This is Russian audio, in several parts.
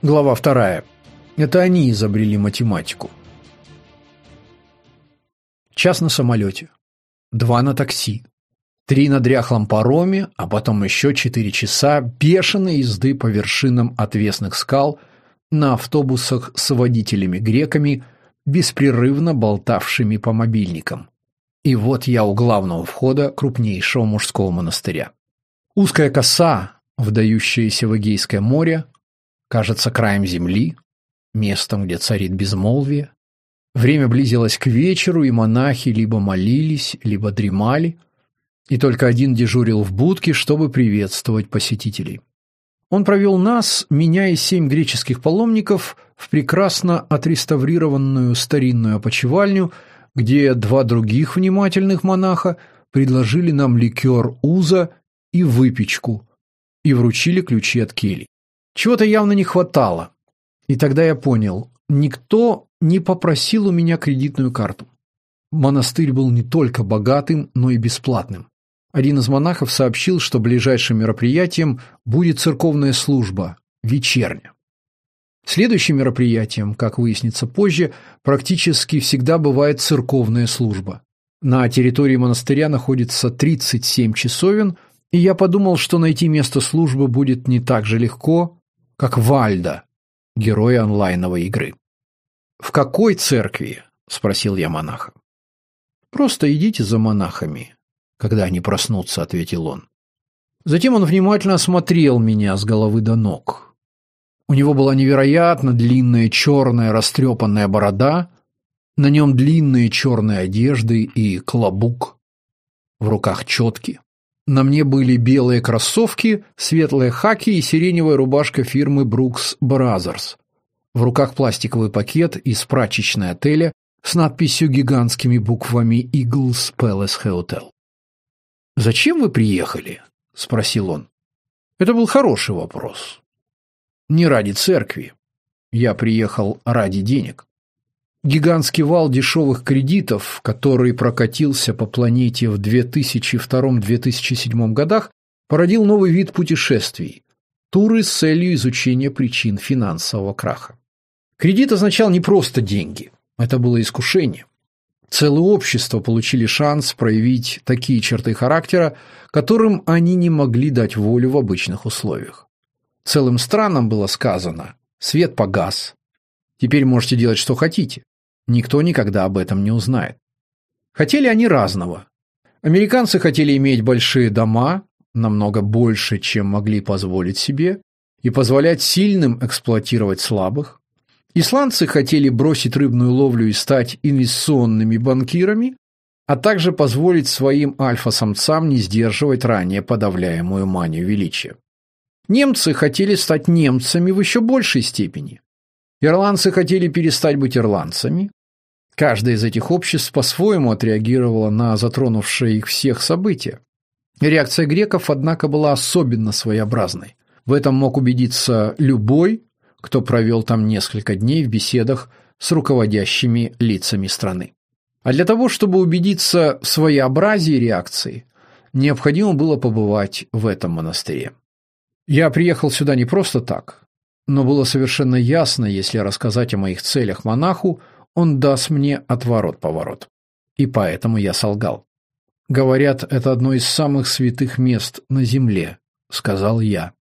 Глава вторая. Это они изобрели математику. Час на самолете. Два на такси. Три на дряхлом пароме, а потом еще четыре часа бешеной езды по вершинам отвесных скал на автобусах с водителями-греками, беспрерывно болтавшими по мобильникам. И вот я у главного входа крупнейшего мужского монастыря. Узкая коса, вдающаяся в Эгейское море, кажется краем земли, местом, где царит безмолвие. Время близилось к вечеру, и монахи либо молились, либо дремали, и только один дежурил в будке, чтобы приветствовать посетителей. Он провел нас, меня и семь греческих паломников, в прекрасно отреставрированную старинную опочивальню, где два других внимательных монаха предложили нам ликер уза и выпечку и вручили ключи от кельи. Чего-то явно не хватало. И тогда я понял, никто не попросил у меня кредитную карту. Монастырь был не только богатым, но и бесплатным. Один из монахов сообщил, что ближайшим мероприятием будет церковная служба, вечерня. Следующим мероприятием, как выяснится позже, практически всегда бывает церковная служба. На территории монастыря находится 37 часовен, и я подумал, что найти место службы будет не так же легко, как Вальда, герой онлайновой игры. «В какой церкви?» – спросил я монаха. «Просто идите за монахами, когда они проснутся», – ответил он. Затем он внимательно осмотрел меня с головы до ног. У него была невероятно длинная черная растрепанная борода, на нем длинные черные одежды и клобук, в руках четки. На мне были белые кроссовки, светлые хаки и сиреневая рубашка фирмы Brooks Brothers. В руках пластиковый пакет из прачечной отеля с надписью гигантскими буквами Eagles Palace Hotel. «Зачем вы приехали?» – спросил он. Это был хороший вопрос. Не ради церкви. Я приехал ради денег. Гигантский вал дешевых кредитов, который прокатился по планете в 2002-2007 годах, породил новый вид путешествий – туры с целью изучения причин финансового краха. Кредит означал не просто деньги, это было искушение. Целое общество получили шанс проявить такие черты характера, которым они не могли дать волю в обычных условиях. Целым странам было сказано «свет погас, теперь можете делать, что хотите». Никто никогда об этом не узнает. Хотели они разного. Американцы хотели иметь большие дома, намного больше, чем могли позволить себе, и позволять сильным эксплуатировать слабых. Исландцы хотели бросить рыбную ловлю и стать инвестиционными банкирами, а также позволить своим альфа-самцам не сдерживать ранее подавляемую манию величия. Немцы хотели стать немцами в еще большей степени. Ирландцы хотели перестать быть ирландцами, Каждое из этих обществ по-своему отреагировало на затронувшие их всех события. Реакция греков, однако, была особенно своеобразной. В этом мог убедиться любой, кто провел там несколько дней в беседах с руководящими лицами страны. А для того, чтобы убедиться в своеобразии реакции, необходимо было побывать в этом монастыре. Я приехал сюда не просто так, но было совершенно ясно, если рассказать о моих целях монаху, он даст мне отворот-поворот. И поэтому я солгал. «Говорят, это одно из самых святых мест на земле», — сказал я.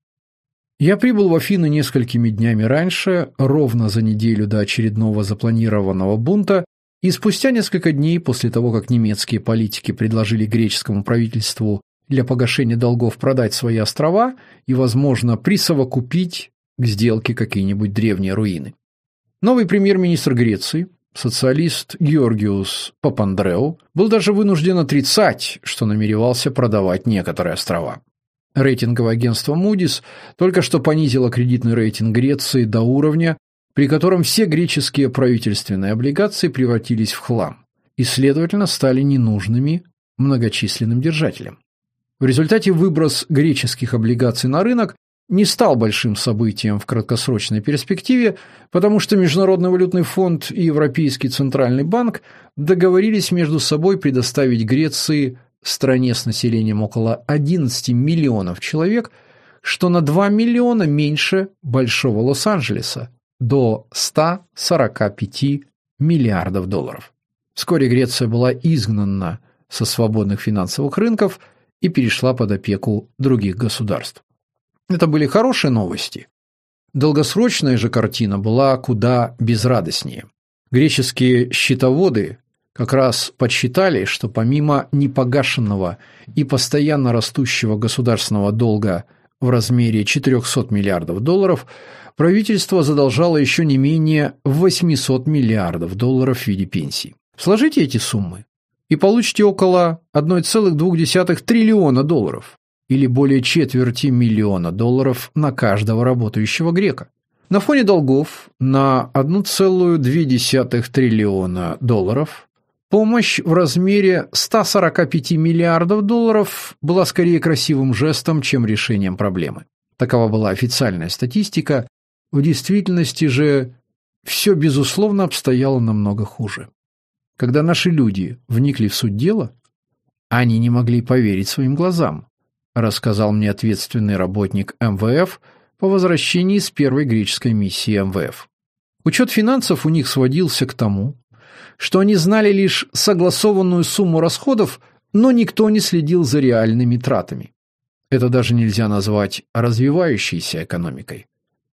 Я прибыл в Афины несколькими днями раньше, ровно за неделю до очередного запланированного бунта, и спустя несколько дней после того, как немецкие политики предложили греческому правительству для погашения долгов продать свои острова и, возможно, присовокупить к сделке какие-нибудь древние руины. Новый премьер-министр Греции, Социалист Георгиус Папандреу был даже вынужден отрицать, что намеревался продавать некоторые острова. Рейтинговое агентство Moody's только что понизило кредитный рейтинг Греции до уровня, при котором все греческие правительственные облигации превратились в хлам и, следовательно, стали ненужными многочисленным держателям. В результате выброс греческих облигаций на рынок не стал большим событием в краткосрочной перспективе, потому что Международный валютный фонд и Европейский центральный банк договорились между собой предоставить Греции, стране с населением около 11 миллионов человек, что на 2 миллиона меньше Большого Лос-Анджелеса, до 145 миллиардов долларов. Вскоре Греция была изгнана со свободных финансовых рынков и перешла под опеку других государств. Это были хорошие новости. Долгосрочная же картина была куда безрадостнее. Греческие счетоводы как раз подсчитали, что помимо непогашенного и постоянно растущего государственного долга в размере 400 миллиардов долларов, правительство задолжало еще не менее 800 миллиардов долларов в виде пенсий. Сложите эти суммы и получите около 1,2 триллиона долларов или более четверти миллиона долларов на каждого работающего грека. На фоне долгов на 1,2 триллиона долларов помощь в размере 145 миллиардов долларов была скорее красивым жестом, чем решением проблемы. Такова была официальная статистика. В действительности же все, безусловно, обстояло намного хуже. Когда наши люди вникли в суть дела, они не могли поверить своим глазам рассказал мне ответственный работник МВФ по возвращении с первой греческой миссии МВФ. Учет финансов у них сводился к тому, что они знали лишь согласованную сумму расходов, но никто не следил за реальными тратами. Это даже нельзя назвать развивающейся экономикой.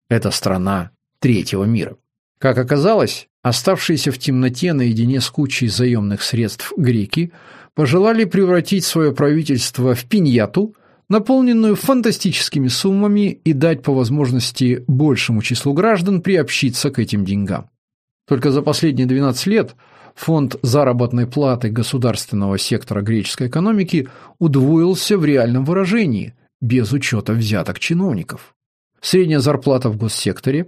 Это страна третьего мира. Как оказалось, оставшиеся в темноте наедине с кучей заемных средств греки пожелали превратить свое правительство в пиньяту наполненную фантастическими суммами и дать по возможности большему числу граждан приобщиться к этим деньгам. Только за последние 12 лет фонд заработной платы государственного сектора греческой экономики удвоился в реальном выражении, без учета взяток чиновников. Средняя зарплата в госсекторе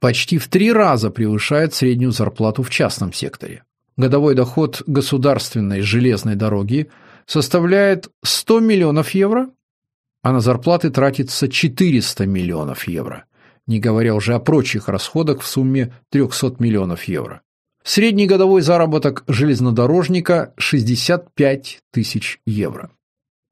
почти в три раза превышает среднюю зарплату в частном секторе. Годовой доход государственной железной дороги составляет 100 миллионов евро, а на зарплаты тратится 400 миллионов евро, не говоря уже о прочих расходах в сумме 300 миллионов евро. Средний годовой заработок железнодорожника – 65 тысяч евро.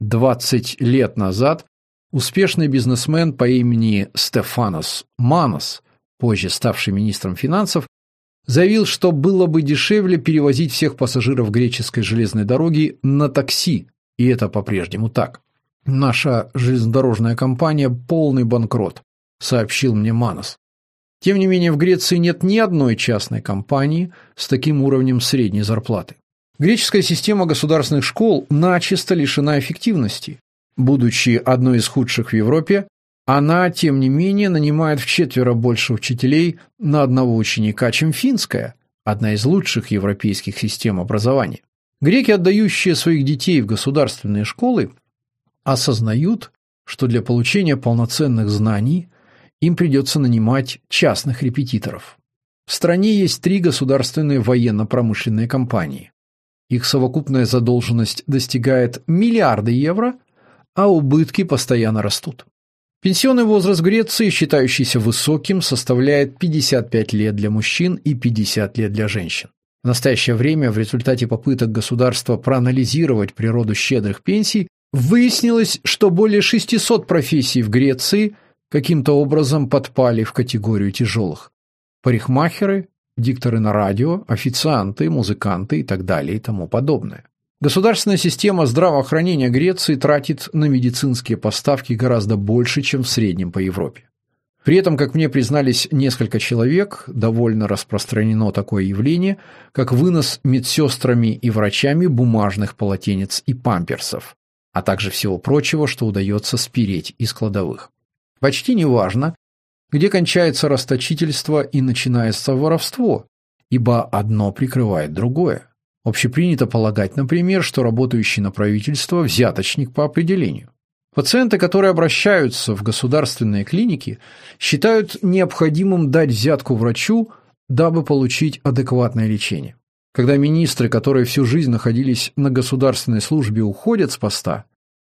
20 лет назад успешный бизнесмен по имени Стефанос Манос, позже ставший министром финансов, заявил, что было бы дешевле перевозить всех пассажиров греческой железной дороги на такси, и это по-прежнему так. Наша железнодорожная компания – полный банкрот, сообщил мне Манос. Тем не менее, в Греции нет ни одной частной компании с таким уровнем средней зарплаты. Греческая система государственных школ начисто лишена эффективности. Будучи одной из худших в Европе, она, тем не менее, нанимает в четверо больше учителей на одного ученика, чем финская, одна из лучших европейских систем образования. Греки, отдающие своих детей в государственные школы, осознают, что для получения полноценных знаний им придется нанимать частных репетиторов. В стране есть три государственные военно-промышленные компании. Их совокупная задолженность достигает миллиарды евро, а убытки постоянно растут. Пенсионный возраст Греции, считающийся высоким, составляет 55 лет для мужчин и 50 лет для женщин. В настоящее время в результате попыток государства проанализировать природу щедрых пенсий Выяснилось, что более 600 профессий в Греции каким-то образом подпали в категорию тяжелых. Парикмахеры, дикторы на радио, официанты, музыканты и так далее и тому подобное. Государственная система здравоохранения Греции тратит на медицинские поставки гораздо больше, чем в среднем по Европе. При этом, как мне признались несколько человек, довольно распространено такое явление, как вынос медсестрами и врачами бумажных полотенец и памперсов, а также всего прочего, что удается спереть из кладовых. Почти неважно, где кончается расточительство и начинается воровство, ибо одно прикрывает другое. Общепринято полагать, например, что работающий на правительство взяточник по определению. Пациенты, которые обращаются в государственные клиники, считают необходимым дать взятку врачу, дабы получить адекватное лечение. Когда министры, которые всю жизнь находились на государственной службе, уходят с поста,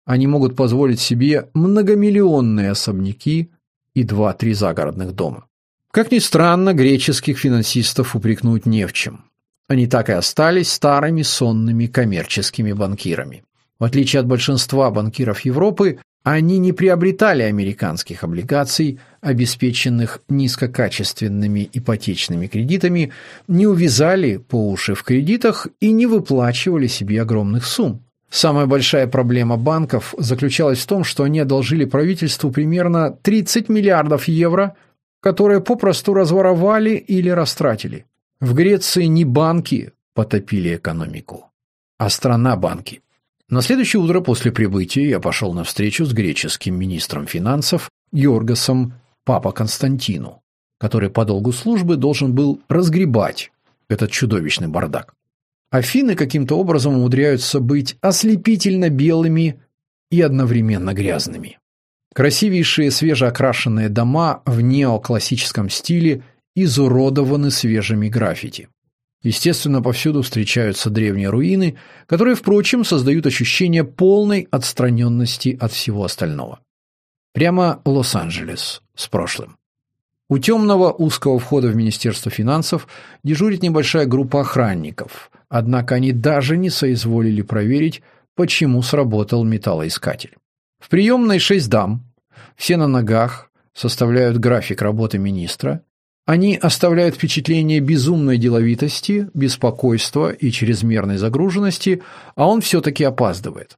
они могут позволить себе многомиллионные особняки и два-три загородных дома. Как ни странно, греческих финансистов упрекнуть не в чем. Они так и остались старыми сонными коммерческими банкирами. В отличие от большинства банкиров Европы, Они не приобретали американских облигаций, обеспеченных низкокачественными ипотечными кредитами, не увязали по уши в кредитах и не выплачивали себе огромных сумм. Самая большая проблема банков заключалась в том, что они одолжили правительству примерно 30 миллиардов евро, которые попросту разворовали или растратили. В Греции не банки потопили экономику, а страна банки. На следующее утро после прибытия я пошел на встречу с греческим министром финансов Георгасом Папа Константину, который по долгу службы должен был разгребать этот чудовищный бардак. Афины каким-то образом умудряются быть ослепительно белыми и одновременно грязными. Красивейшие свежеокрашенные дома в неоклассическом стиле изуродованы свежими граффити. Естественно, повсюду встречаются древние руины, которые, впрочем, создают ощущение полной отстраненности от всего остального. Прямо Лос-Анджелес с прошлым. У темного узкого входа в Министерство финансов дежурит небольшая группа охранников, однако они даже не соизволили проверить, почему сработал металлоискатель. В приемной шесть дам, все на ногах, составляют график работы министра. Они оставляют впечатление безумной деловитости, беспокойства и чрезмерной загруженности, а он все-таки опаздывает.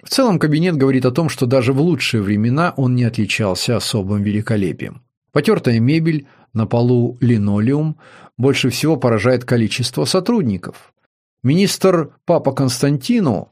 В целом кабинет говорит о том, что даже в лучшие времена он не отличался особым великолепием. Потертая мебель, на полу линолеум, больше всего поражает количество сотрудников. Министр Папа Константину,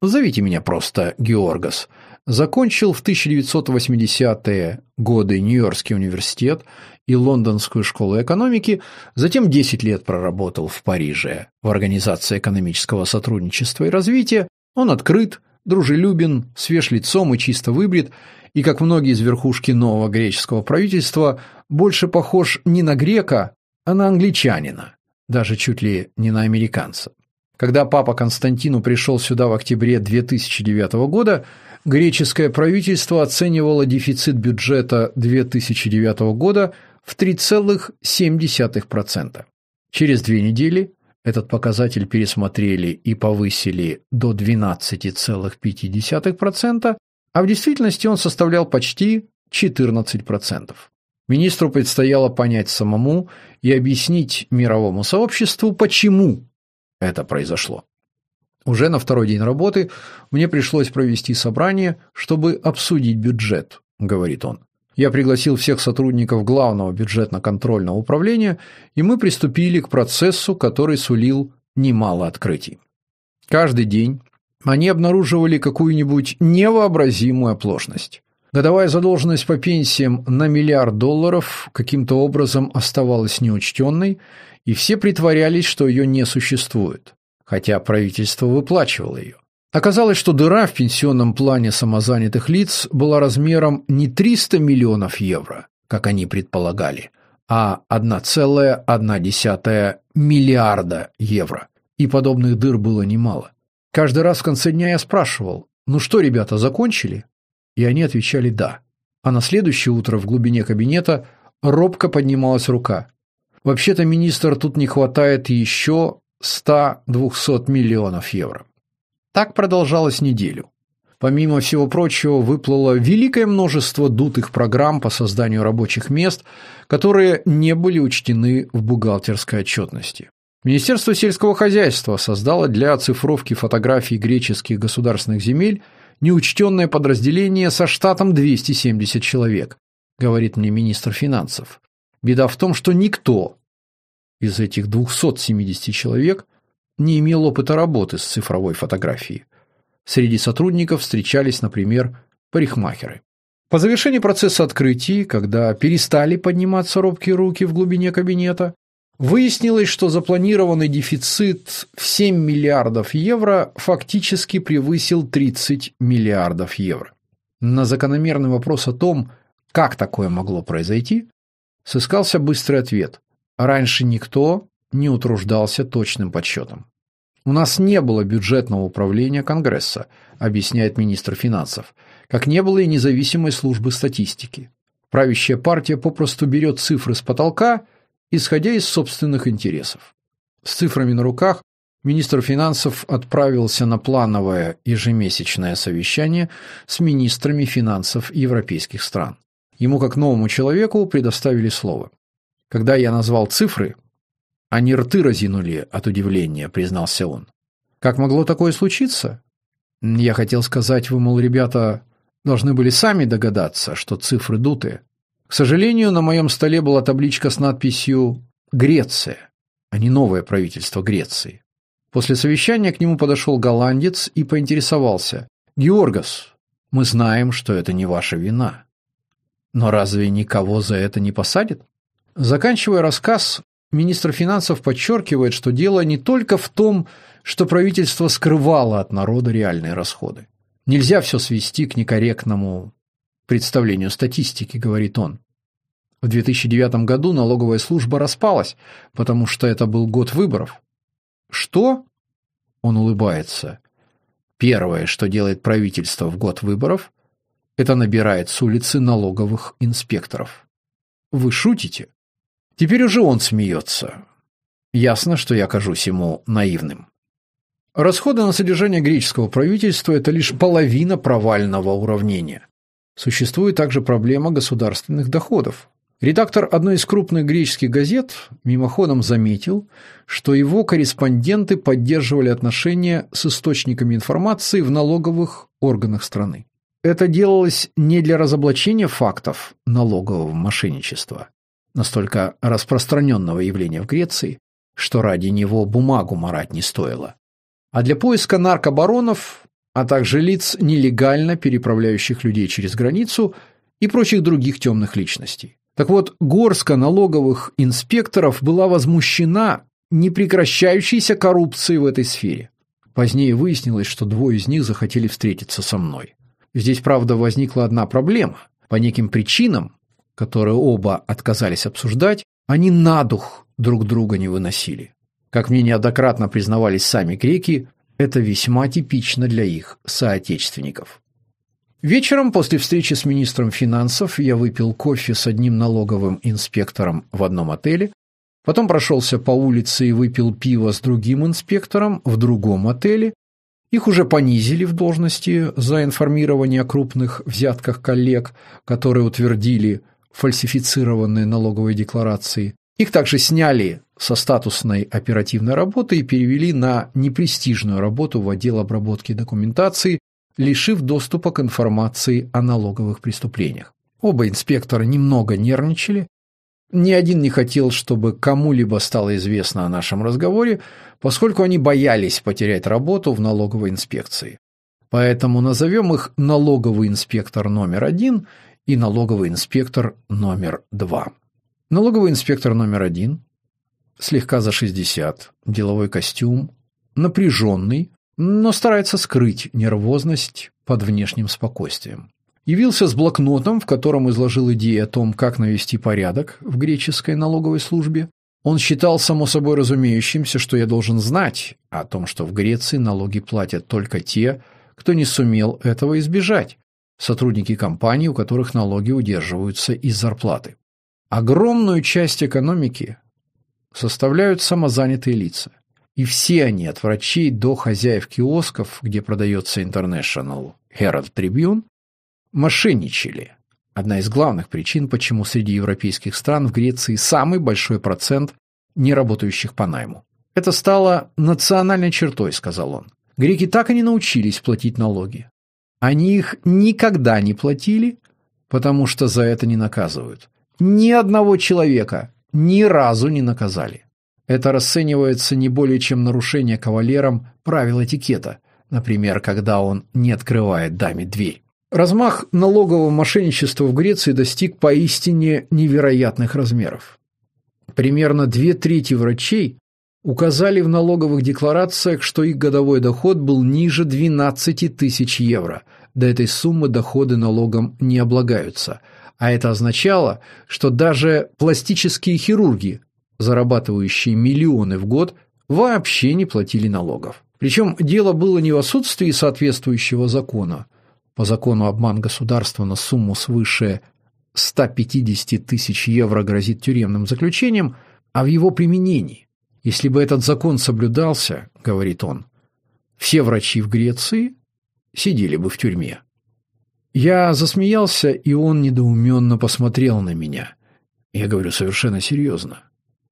зовите меня просто Георгас, закончил в 1980-е годы Нью-Йоркский университет и Лондонскую школу экономики, затем 10 лет проработал в Париже в Организации экономического сотрудничества и развития. Он открыт, дружелюбен, свеж лицом и чисто выбрит, и, как многие из верхушки нового греческого правительства, больше похож не на грека, а на англичанина, даже чуть ли не на американца. Когда папа Константину пришел сюда в октябре 2009 года, греческое правительство оценивало дефицит бюджета 2009 года в 3,7%. Через две недели этот показатель пересмотрели и повысили до 12,5%, а в действительности он составлял почти 14%. Министру предстояло понять самому и объяснить мировому сообществу, почему это произошло. Уже на второй день работы мне пришлось провести собрание, чтобы обсудить бюджет, говорит он. Я пригласил всех сотрудников главного бюджетно-контрольного управления, и мы приступили к процессу, который сулил немало открытий. Каждый день они обнаруживали какую-нибудь невообразимую оплошность. Годовая задолженность по пенсиям на миллиард долларов каким-то образом оставалась неучтенной, и все притворялись, что ее не существует, хотя правительство выплачивало ее. Оказалось, что дыра в пенсионном плане самозанятых лиц была размером не 300 миллионов евро, как они предполагали, а 1,1 миллиарда евро. И подобных дыр было немало. Каждый раз в конце дня я спрашивал, ну что, ребята, закончили? И они отвечали «да». А на следующее утро в глубине кабинета робко поднималась рука. Вообще-то, министр, тут не хватает еще 100-200 миллионов евро. Так продолжалось неделю. Помимо всего прочего, выплыло великое множество дутых программ по созданию рабочих мест, которые не были учтены в бухгалтерской отчетности. Министерство сельского хозяйства создало для оцифровки фотографий греческих государственных земель неучтенное подразделение со штатом 270 человек, говорит мне министр финансов. Беда в том, что никто из этих 270 человек не имел опыта работы с цифровой фотографией. Среди сотрудников встречались, например, парикмахеры. По завершении процесса открытий, когда перестали подниматься робкие руки в глубине кабинета, Выяснилось, что запланированный дефицит в 7 миллиардов евро фактически превысил 30 миллиардов евро. На закономерный вопрос о том, как такое могло произойти, сыскался быстрый ответ. Раньше никто не утруждался точным подсчетом. У нас не было бюджетного управления Конгресса, объясняет министр финансов, как не было и независимой службы статистики. Правящая партия попросту берет цифры с потолка исходя из собственных интересов. С цифрами на руках министр финансов отправился на плановое ежемесячное совещание с министрами финансов европейских стран. Ему, как новому человеку, предоставили слово. Когда я назвал цифры, они рты разинули от удивления, признался он. Как могло такое случиться? Я хотел сказать, вы, мол, ребята, должны были сами догадаться, что цифры дутые. К сожалению, на моем столе была табличка с надписью «Греция», а не новое правительство Греции. После совещания к нему подошел голландец и поинтересовался. «Георгас, мы знаем, что это не ваша вина. Но разве никого за это не посадят?» Заканчивая рассказ, министр финансов подчеркивает, что дело не только в том, что правительство скрывало от народа реальные расходы. Нельзя все свести к некорректному представлению статистики, говорит он. В 2009 году налоговая служба распалась, потому что это был год выборов. Что? Он улыбается. Первое, что делает правительство в год выборов, это набирает с улицы налоговых инспекторов. Вы шутите? Теперь уже он смеется. Ясно, что я кажусь ему наивным. Расходы на содержание греческого правительства – это лишь половина провального уравнения. Существует также проблема государственных доходов. Редактор одной из крупных греческих газет мимоходом заметил, что его корреспонденты поддерживали отношения с источниками информации в налоговых органах страны. Это делалось не для разоблачения фактов налогового мошенничества, настолько распространенного явления в Греции, что ради него бумагу марать не стоило, а для поиска наркобаронов, а также лиц, нелегально переправляющих людей через границу и прочих других темных личностей. Так вот, горстка налоговых инспекторов была возмущена непрекращающейся коррупцией в этой сфере. Позднее выяснилось, что двое из них захотели встретиться со мной. Здесь, правда, возникла одна проблема. По неким причинам, которые оба отказались обсуждать, они на дух друг друга не выносили. Как мне неоднократно признавались сами греки, это весьма типично для их соотечественников. Вечером после встречи с министром финансов я выпил кофе с одним налоговым инспектором в одном отеле, потом прошелся по улице и выпил пиво с другим инспектором в другом отеле. Их уже понизили в должности за информирование о крупных взятках коллег, которые утвердили фальсифицированные налоговые декларации. Их также сняли со статусной оперативной работы и перевели на непрестижную работу в отдел обработки документации, лишив доступа к информации о налоговых преступлениях. Оба инспектора немного нервничали. Ни один не хотел, чтобы кому-либо стало известно о нашем разговоре, поскольку они боялись потерять работу в налоговой инспекции. Поэтому назовем их налоговый инспектор номер один и налоговый инспектор номер два. Налоговый инспектор номер один, слегка за 60, деловой костюм, напряженный, но старается скрыть нервозность под внешним спокойствием. Явился с блокнотом, в котором изложил идеи о том, как навести порядок в греческой налоговой службе. Он считал само собой разумеющимся, что я должен знать о том, что в Греции налоги платят только те, кто не сумел этого избежать, сотрудники компаний, у которых налоги удерживаются из зарплаты. Огромную часть экономики составляют самозанятые лица. И все они, от врачей до хозяев киосков, где продается International Herald Tribune, мошенничали. Одна из главных причин, почему среди европейских стран в Греции самый большой процент неработающих по найму. Это стало национальной чертой, сказал он. Греки так и не научились платить налоги. Они их никогда не платили, потому что за это не наказывают. Ни одного человека ни разу не наказали. Это расценивается не более чем нарушение кавалером правил этикета, например, когда он не открывает даме дверь. Размах налогового мошенничества в Греции достиг поистине невероятных размеров. Примерно две трети врачей указали в налоговых декларациях, что их годовой доход был ниже 12 тысяч евро. До этой суммы доходы налогом не облагаются. А это означало, что даже пластические хирурги зарабатывающие миллионы в год, вообще не платили налогов. Причем дело было не в отсутствии соответствующего закона. По закону обман государства на сумму свыше 150 тысяч евро грозит тюремным заключением, а в его применении. Если бы этот закон соблюдался, говорит он, все врачи в Греции сидели бы в тюрьме. Я засмеялся, и он недоуменно посмотрел на меня. Я говорю совершенно серьезно.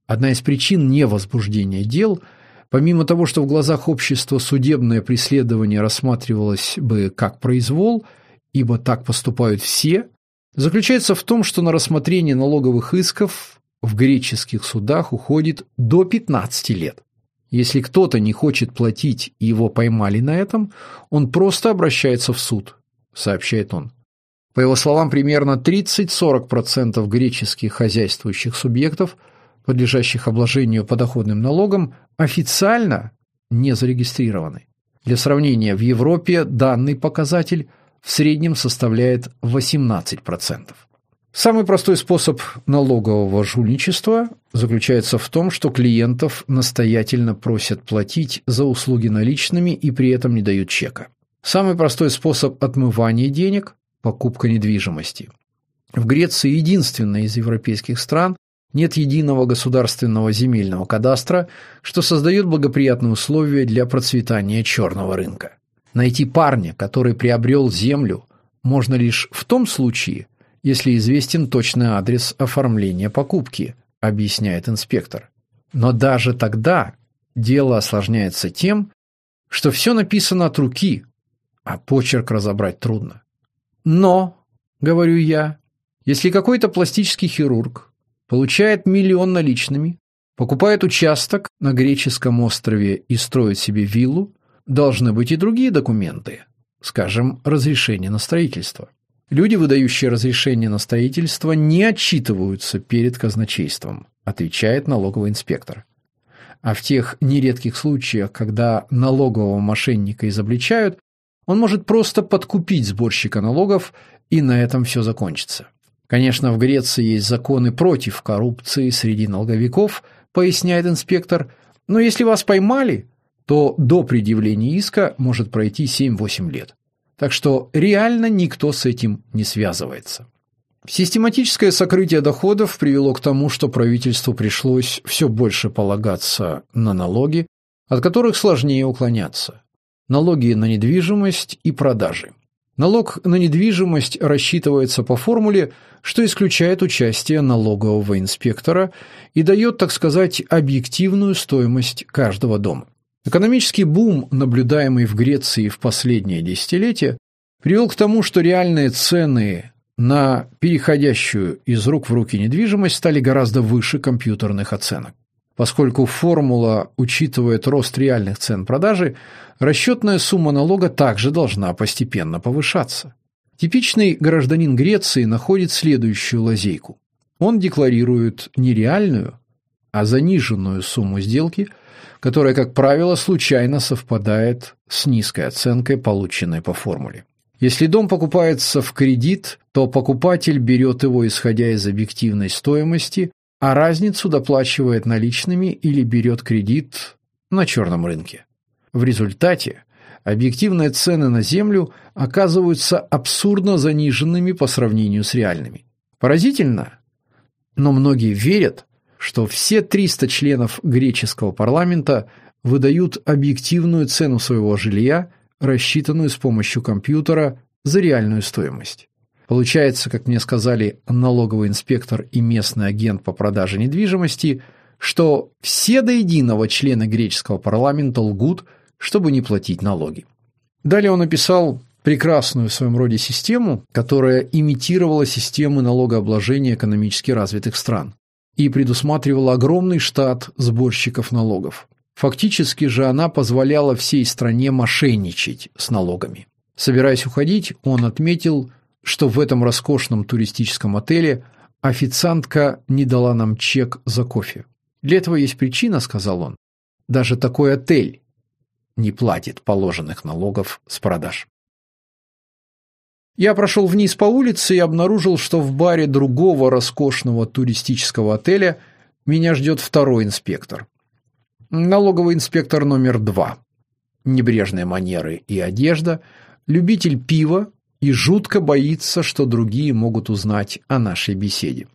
Одна из причин невозбуждения дел, помимо того, что в глазах общества судебное преследование рассматривалось бы как произвол, ибо так поступают все, заключается в том, что на рассмотрение налоговых исков в греческих судах уходит до 15 лет. Если кто-то не хочет платить и его поймали на этом, он просто обращается в суд, сообщает он. По его словам, примерно 30-40% греческих хозяйствующих субъектов, подлежащих обложению подоходным налогом, официально не зарегистрированы. Для сравнения, в Европе данный показатель в среднем составляет 18%. Самый простой способ налогового жульничества заключается в том, что клиентов настоятельно просят платить за услуги наличными и при этом не дают чека. Самый простой способ отмывания денег – покупка недвижимости. В Греции, единственной из европейских стран, нет единого государственного земельного кадастра, что создает благоприятные условия для процветания черного рынка. Найти парня, который приобрел землю, можно лишь в том случае, если известен точный адрес оформления покупки, объясняет инспектор. Но даже тогда дело осложняется тем, что все написано от руки, а почерк разобрать трудно. Но, говорю я, если какой-то пластический хирург получает миллион наличными, покупает участок на греческом острове и строит себе виллу, должны быть и другие документы, скажем, разрешение на строительство. Люди, выдающие разрешение на строительство, не отчитываются перед казначейством, отвечает налоговый инспектор. А в тех нередких случаях, когда налогового мошенника изобличают, он может просто подкупить сборщика налогов, и на этом все закончится. Конечно, в Греции есть законы против коррупции среди налоговиков, поясняет инспектор, но если вас поймали, то до предъявления иска может пройти 7-8 лет. Так что реально никто с этим не связывается. Систематическое сокрытие доходов привело к тому, что правительству пришлось все больше полагаться на налоги, от которых сложнее уклоняться. Налоги на недвижимость и продажи. Налог на недвижимость рассчитывается по формуле, что исключает участие налогового инспектора и дает, так сказать, объективную стоимость каждого дома. Экономический бум, наблюдаемый в Греции в последние десятилетия, привел к тому, что реальные цены на переходящую из рук в руки недвижимость стали гораздо выше компьютерных оценок. Поскольку формула учитывает рост реальных цен продажи, расчетная сумма налога также должна постепенно повышаться. Типичный гражданин Греции находит следующую лазейку. Он декларирует не реальную, а заниженную сумму сделки – которая, как правило, случайно совпадает с низкой оценкой, полученной по формуле. Если дом покупается в кредит, то покупатель берет его исходя из объективной стоимости, а разницу доплачивает наличными или берет кредит на черном рынке. В результате объективные цены на землю оказываются абсурдно заниженными по сравнению с реальными. Поразительно, но многие верят, что все 300 членов греческого парламента выдают объективную цену своего жилья, рассчитанную с помощью компьютера за реальную стоимость. Получается, как мне сказали налоговый инспектор и местный агент по продаже недвижимости, что все до единого члены греческого парламента лгут, чтобы не платить налоги. Далее он написал прекрасную в своем роде систему, которая имитировала системы налогообложения экономически развитых стран и предусматривала огромный штат сборщиков налогов. Фактически же она позволяла всей стране мошенничать с налогами. Собираясь уходить, он отметил, что в этом роскошном туристическом отеле официантка не дала нам чек за кофе. Для этого есть причина, сказал он. Даже такой отель не платит положенных налогов с продаж. Я прошел вниз по улице и обнаружил, что в баре другого роскошного туристического отеля меня ждет второй инспектор. Налоговый инспектор номер два. Небрежные манеры и одежда, любитель пива и жутко боится, что другие могут узнать о нашей беседе.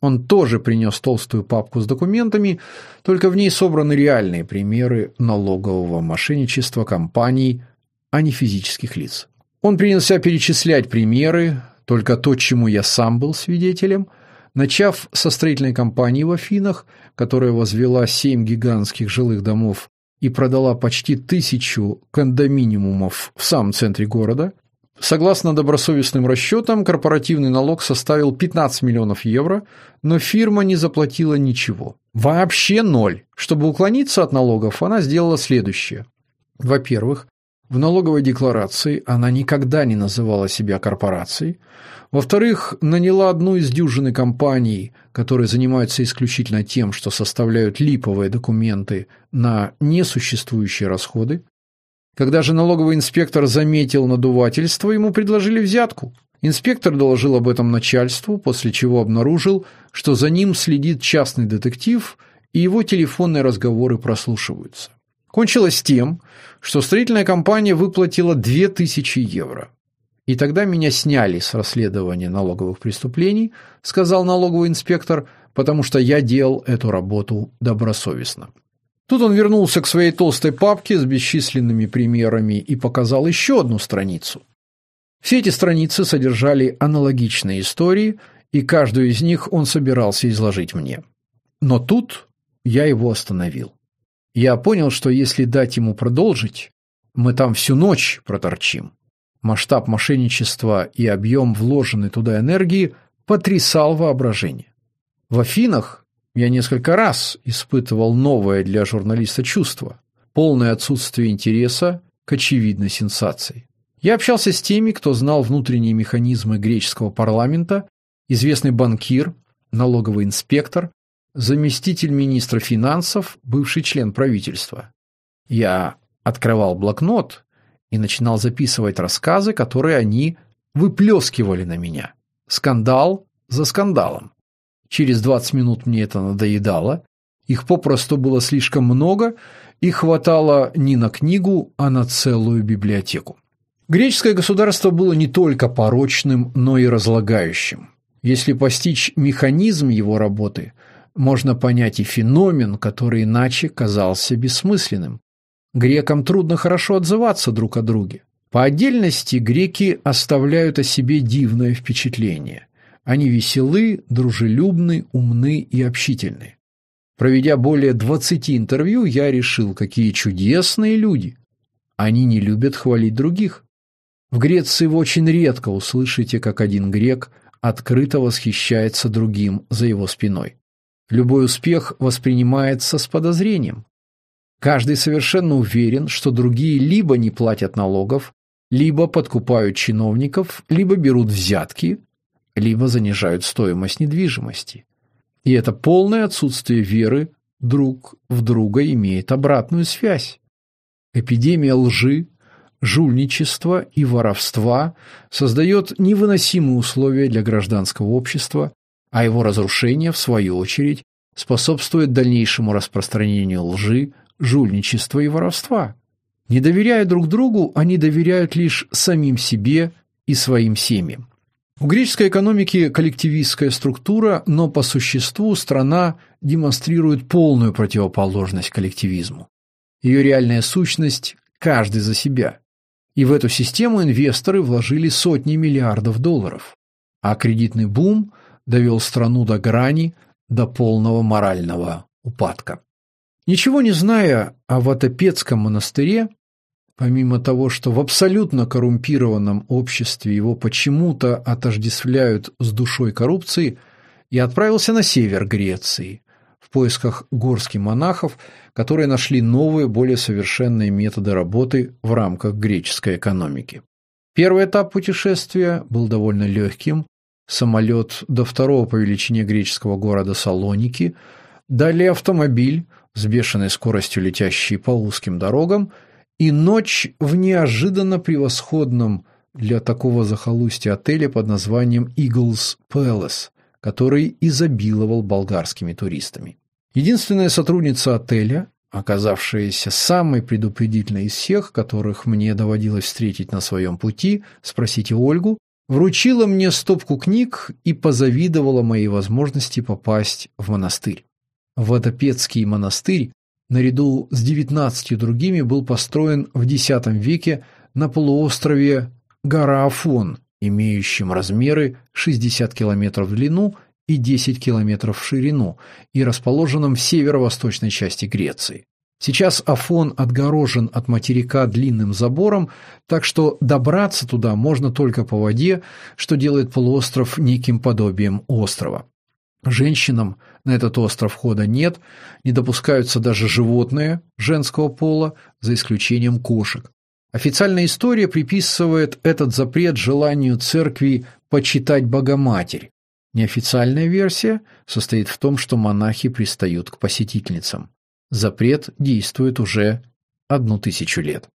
Он тоже принес толстую папку с документами, только в ней собраны реальные примеры налогового мошенничества компаний, а не физических лиц. Он принялся перечислять примеры, только то, чему я сам был свидетелем, начав со строительной компании в Афинах, которая возвела семь гигантских жилых домов и продала почти тысячу кондоминиумов в самом центре города. Согласно добросовестным расчетам, корпоративный налог составил 15 миллионов евро, но фирма не заплатила ничего. Вообще ноль. Чтобы уклониться от налогов, она сделала следующее. Во-первых, в налоговой декларации она никогда не называла себя корпорацией. Во-вторых, наняла одну из дюжины компаний, которые занимаются исключительно тем, что составляют липовые документы на несуществующие расходы. Когда же налоговый инспектор заметил надувательство, ему предложили взятку. Инспектор доложил об этом начальству, после чего обнаружил, что за ним следит частный детектив, и его телефонные разговоры прослушиваются. Кончилось тем, что строительная компания выплатила 2000 евро. И тогда меня сняли с расследования налоговых преступлений, сказал налоговый инспектор, потому что я делал эту работу добросовестно. Тут он вернулся к своей толстой папке с бесчисленными примерами и показал еще одну страницу. Все эти страницы содержали аналогичные истории, и каждую из них он собирался изложить мне. Но тут я его остановил. Я понял, что если дать ему продолжить, мы там всю ночь проторчим. Масштаб мошенничества и объем вложенной туда энергии потрясал воображение. В Афинах я несколько раз испытывал новое для журналиста чувство – полное отсутствие интереса к очевидной сенсации. Я общался с теми, кто знал внутренние механизмы греческого парламента, известный банкир, налоговый инспектор, заместитель министра финансов, бывший член правительства. Я открывал блокнот и начинал записывать рассказы, которые они выплескивали на меня. Скандал за скандалом. Через 20 минут мне это надоедало. Их попросту было слишком много, и хватало не на книгу, а на целую библиотеку. Греческое государство было не только порочным, но и разлагающим. Если постичь механизм его работы, можно понять и феномен, который иначе казался бессмысленным. Грекам трудно хорошо отзываться друг о друге. По отдельности греки оставляют о себе дивное впечатление. Они веселы, дружелюбны, умны и общительны. Проведя более 20 интервью, я решил, какие чудесные люди. Они не любят хвалить других. В Греции вы очень редко услышите, как один грек открыто восхищается другим за его спиной. Любой успех воспринимается с подозрением. Каждый совершенно уверен, что другие либо не платят налогов, либо подкупают чиновников, либо берут взятки, либо занижают стоимость недвижимости. И это полное отсутствие веры друг в друга имеет обратную связь. Эпидемия лжи, жульничества и воровства создает невыносимые условия для гражданского общества, а его разрушение, в свою очередь, способствует дальнейшему распространению лжи, жульничества и воровства. Не доверяя друг другу, они доверяют лишь самим себе и своим семьям. У греческой экономики коллективистская структура, но по существу страна демонстрирует полную противоположность коллективизму. Ее реальная сущность – каждый за себя. И в эту систему инвесторы вложили сотни миллиардов долларов. А кредитный бум довел страну до грани, до полного морального упадка. Ничего не зная о Ватопецком монастыре, помимо того, что в абсолютно коррумпированном обществе его почему-то отождествляют с душой коррупции, я отправился на север Греции в поисках горских монахов, которые нашли новые, более совершенные методы работы в рамках греческой экономики. Первый этап путешествия был довольно легким. Самолет до второго по величине греческого города Салоники, далее автомобиль, с бешеной скоростью летящие по узким дорогам, и ночь в неожиданно превосходном для такого захолустья отеле под названием Eagles Palace, который изобиловал болгарскими туристами. Единственная сотрудница отеля, оказавшаяся самой предупредительной из всех, которых мне доводилось встретить на своем пути, спросите Ольгу, вручила мне стопку книг и позавидовала моей возможности попасть в монастырь. Водопецкий монастырь наряду с девятнадцатью другими был построен в X веке на полуострове Гарафон, имеющем размеры 60 километров в длину и 10 километров в ширину и расположенном в северо-восточной части Греции. Сейчас Афон отгорожен от материка длинным забором, так что добраться туда можно только по воде, что делает полуостров неким подобием острова. Женщинам на этот остров хода нет, не допускаются даже животные женского пола, за исключением кошек. Официальная история приписывает этот запрет желанию церкви почитать Богоматерь. Неофициальная версия состоит в том, что монахи пристают к посетительницам. Запрет действует уже одну тысячу лет.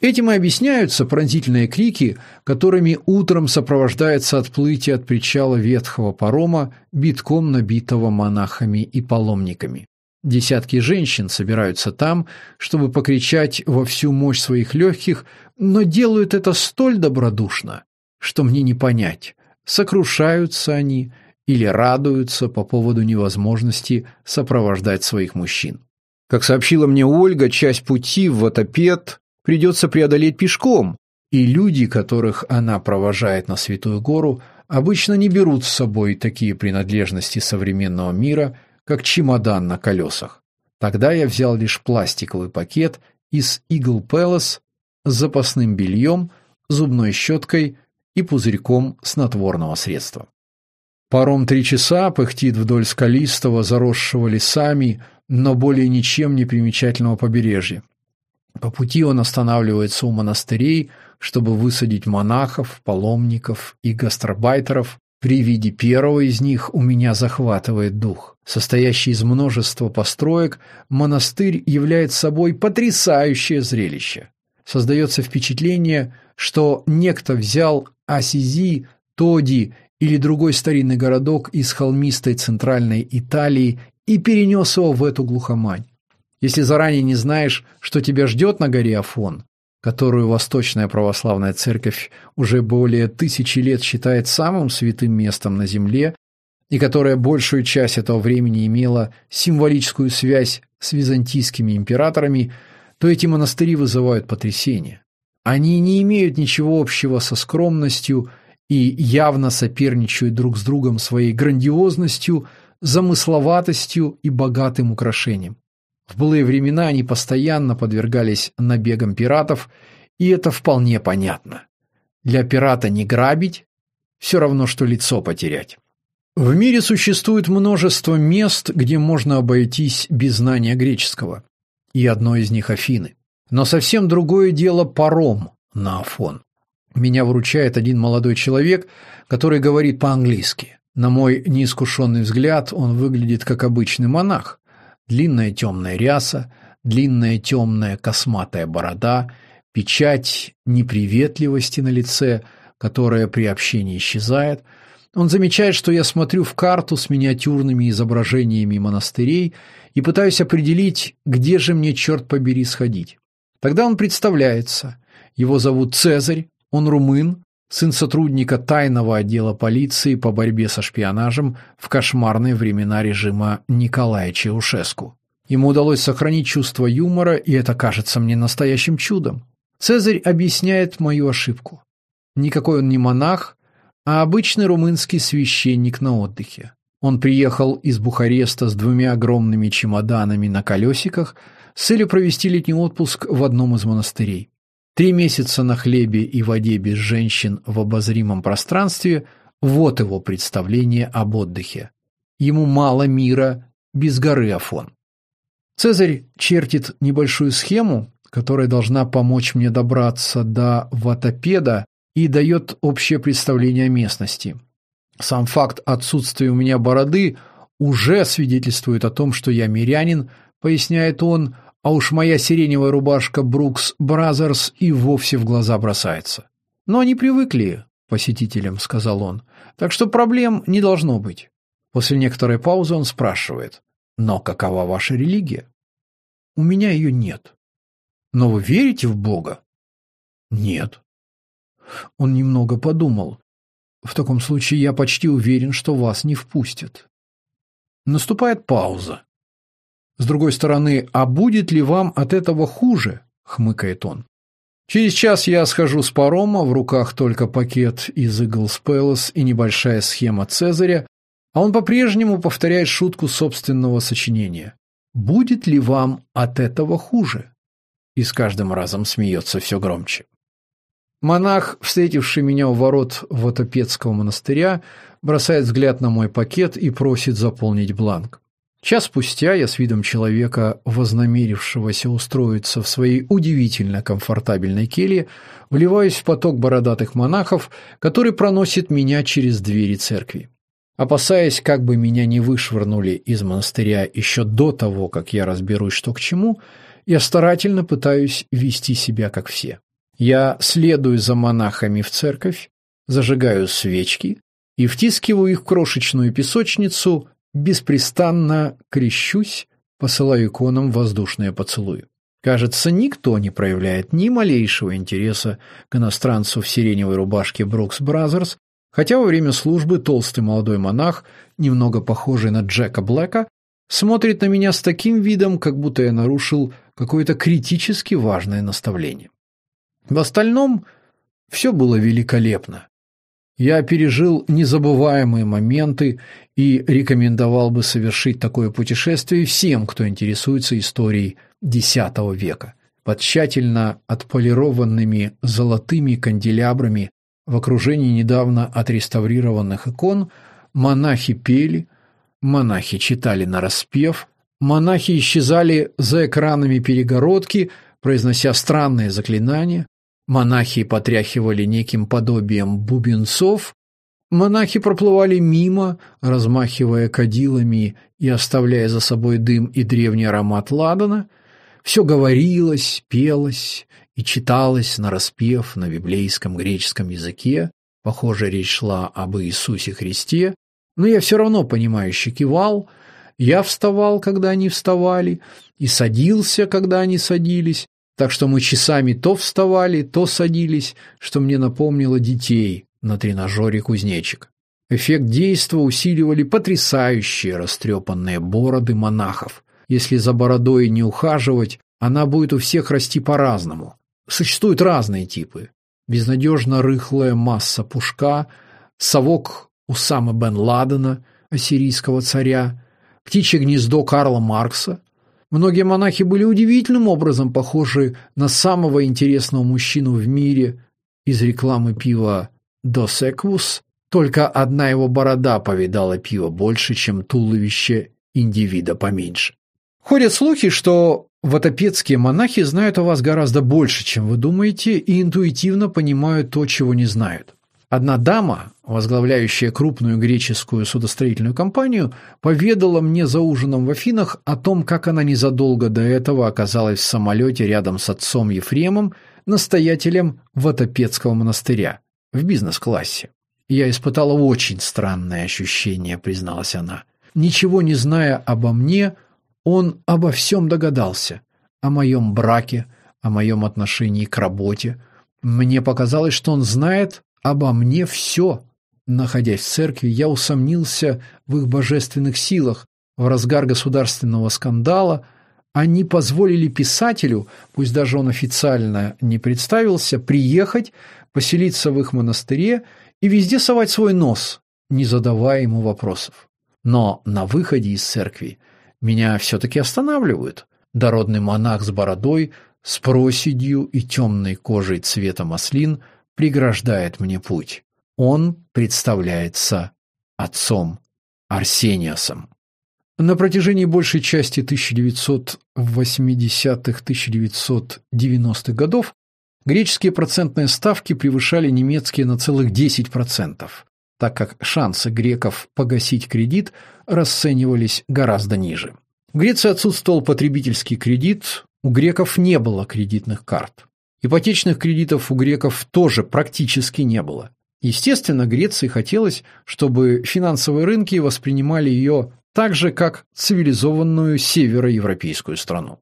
Этим и объясняются пронзительные крики, которыми утром сопровождается отплытие от причала ветхого парома, битком набитого монахами и паломниками. Десятки женщин собираются там, чтобы покричать во всю мощь своих легких, но делают это столь добродушно, что мне не понять, сокрушаются они или радуются по поводу невозможности сопровождать своих мужчин. Как сообщила мне Ольга, часть пути в Ватопед придется преодолеть пешком, и люди, которых она провожает на Святую Гору, обычно не берут с собой такие принадлежности современного мира, как чемодан на колесах. Тогда я взял лишь пластиковый пакет из Eagle Palace с запасным бельем, зубной щеткой и пузырьком снотворного средства. Паром три часа пыхтит вдоль скалистого, заросшего лесами, но более ничем не примечательного побережья. По пути он останавливается у монастырей, чтобы высадить монахов, паломников и гастарбайтеров. При виде первого из них у меня захватывает дух. Состоящий из множества построек, монастырь является собой потрясающее зрелище. Создается впечатление, что некто взял Асизи, Тоди или другой старинный городок из холмистой центральной Италии и перенес его в эту глухомань. Если заранее не знаешь, что тебя ждет на горе Афон, которую Восточная Православная Церковь уже более тысячи лет считает самым святым местом на земле, и которая большую часть этого времени имела символическую связь с византийскими императорами, то эти монастыри вызывают потрясение. Они не имеют ничего общего со скромностью и явно соперничают друг с другом своей грандиозностью, замысловатостью и богатым украшением. В былые времена они постоянно подвергались набегам пиратов, и это вполне понятно. Для пирата не грабить – все равно, что лицо потерять. В мире существует множество мест, где можно обойтись без знания греческого, и одно из них – Афины. Но совсем другое дело паром на Афон. Меня выручает один молодой человек, который говорит по-английски. На мой неискушенный взгляд он выглядит как обычный монах, длинная темная ряса, длинная темная косматая борода, печать неприветливости на лице, которая при общении исчезает. Он замечает, что я смотрю в карту с миниатюрными изображениями монастырей и пытаюсь определить, где же мне, черт побери, сходить. Тогда он представляется. Его зовут Цезарь, он румын, сын сотрудника тайного отдела полиции по борьбе со шпионажем в кошмарные времена режима Николая Чаушеску. Ему удалось сохранить чувство юмора, и это кажется мне настоящим чудом. Цезарь объясняет мою ошибку. Никакой он не монах, а обычный румынский священник на отдыхе. Он приехал из Бухареста с двумя огромными чемоданами на колесиках с целью провести летний отпуск в одном из монастырей. Три месяца на хлебе и воде без женщин в обозримом пространстве – вот его представление об отдыхе. Ему мало мира без горы Афон. Цезарь чертит небольшую схему, которая должна помочь мне добраться до Ватопеда и дает общее представление о местности. Сам факт отсутствия у меня бороды уже свидетельствует о том, что я мирянин, поясняет он, а уж моя сиреневая рубашка Brooks Brothers и вовсе в глаза бросается. Но они привыкли к посетителям, сказал он, так что проблем не должно быть. После некоторой паузы он спрашивает, но какова ваша религия? У меня ее нет. Но вы верите в Бога? Нет. Он немного подумал. В таком случае я почти уверен, что вас не впустят. Наступает пауза. С другой стороны, а будет ли вам от этого хуже? хмыкает он. Через час я схожу с парома, в руках только пакет из Eagles Palace и небольшая схема Цезаря, а он по-прежнему повторяет шутку собственного сочинения. «Будет ли вам от этого хуже?» И с каждым разом смеется все громче. Монах, встретивший меня у ворот Ватопецкого монастыря, бросает взгляд на мой пакет и просит заполнить бланк. Час спустя я с видом человека, вознамерившегося устроиться в своей удивительно комфортабельной келье, вливаюсь в поток бородатых монахов, который проносит меня через двери церкви. Опасаясь, как бы меня не вышвырнули из монастыря еще до того, как я разберусь, что к чему, я старательно пытаюсь вести себя как все. Я следую за монахами в церковь, зажигаю свечки и втискиваю их в крошечную песочницу, беспрестанно крещусь, посылаю иконам воздушные поцелуи. Кажется, никто не проявляет ни малейшего интереса к иностранцу в сиреневой рубашке Brooks Brothers, хотя во время службы толстый молодой монах, немного похожий на Джека Блэка, смотрит на меня с таким видом, как будто я нарушил какое-то критически важное наставление. В остальном все было великолепно. Я пережил незабываемые моменты и рекомендовал бы совершить такое путешествие всем, кто интересуется историей X века. Под тщательно отполированными золотыми канделябрами в окружении недавно отреставрированных икон монахи пели, монахи читали нараспев, монахи исчезали за экранами перегородки, произнося странные заклинания, Монахи потряхивали неким подобием бубенцов, монахи проплывали мимо, размахивая кадилами и оставляя за собой дым и древний аромат ладана. Все говорилось, пелось и читалось нараспев на библейском греческом языке. Похоже, речь шла об Иисусе Христе, но я все равно понимающе кивал. Я вставал, когда они вставали, и садился, когда они садились, так что мы часами то вставали, то садились, что мне напомнило детей на тренажере кузнечик. Эффект действа усиливали потрясающие растрепанные бороды монахов. Если за бородой не ухаживать, она будет у всех расти по-разному. Существуют разные типы. Безнадежно рыхлая масса пушка, совок Усама бен Ладена, ассирийского царя, птичье гнездо Карла Маркса, Многие монахи были удивительным образом похожи на самого интересного мужчину в мире из рекламы пива «Dos Equus», только одна его борода повидала пиво больше, чем туловище индивида поменьше. Ходят слухи, что ватопецкие монахи знают о вас гораздо больше, чем вы думаете, и интуитивно понимают то, чего не знают. Одна дама, возглавляющая крупную греческую судостроительную компанию, поведала мне за ужином в Афинах о том, как она незадолго до этого оказалась в самолете рядом с отцом Ефремом, настоятелем Ватопецкого монастыря, в бизнес-классе. «Я испытала очень странное ощущение», — призналась она. «Ничего не зная обо мне, он обо всем догадался. О моем браке, о моем отношении к работе. Мне показалось, что он знает обо мне все. Находясь в церкви, я усомнился в их божественных силах. В разгар государственного скандала они позволили писателю, пусть даже он официально не представился, приехать, поселиться в их монастыре и везде совать свой нос, не задавая ему вопросов. Но на выходе из церкви меня все-таки останавливают. Дородный монах с бородой, с проседью и темной кожей цвета маслин – преграждает мне путь. Он представляется отцом Арсениосом. На протяжении большей части 1980-1990-х годов греческие процентные ставки превышали немецкие на целых 10%, так как шансы греков погасить кредит расценивались гораздо ниже. В Греции отсутствовал потребительский кредит, у греков не было кредитных карт. Ипотечных кредитов у греков тоже практически не было. Естественно, Греции хотелось, чтобы финансовые рынки воспринимали ее так же, как цивилизованную североевропейскую страну.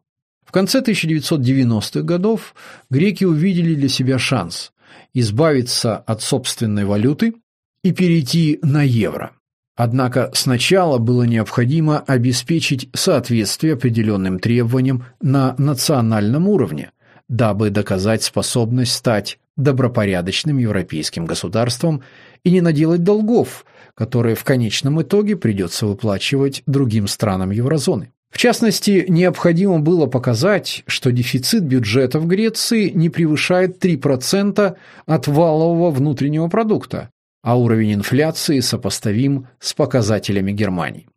В конце 1990-х годов греки увидели для себя шанс избавиться от собственной валюты и перейти на евро. Однако сначала было необходимо обеспечить соответствие определенным требованиям на национальном уровне, дабы доказать способность стать добропорядочным европейским государством и не наделать долгов, которые в конечном итоге придется выплачивать другим странам еврозоны. В частности, необходимо было показать, что дефицит бюджета в Греции не превышает 3% от валового внутреннего продукта, а уровень инфляции сопоставим с показателями Германии.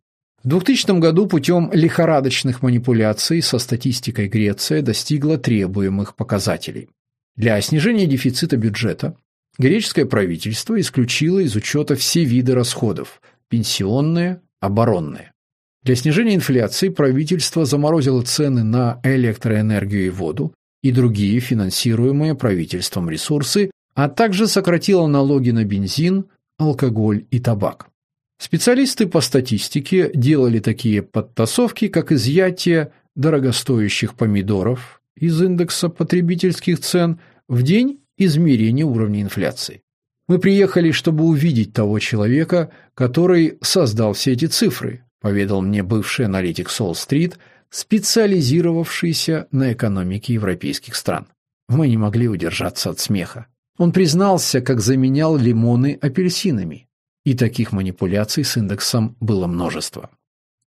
В 2000 году путем лихорадочных манипуляций со статистикой Греция достигла требуемых показателей. Для снижения дефицита бюджета греческое правительство исключило из учета все виды расходов – пенсионные, оборонные. Для снижения инфляции правительство заморозило цены на электроэнергию и воду и другие финансируемые правительством ресурсы а также сократила налоги на бензин, алкоголь и табак. Специалисты по статистике делали такие подтасовки, как изъятие дорогостоящих помидоров из индекса потребительских цен в день измерения уровня инфляции. Мы приехали, чтобы увидеть того человека, который создал все эти цифры, поведал мне бывший аналитик Солл-стрит, специализировавшийся на экономике европейских стран. Мы не могли удержаться от смеха. Он признался, как заменял лимоны апельсинами. И таких манипуляций с индексом было множество.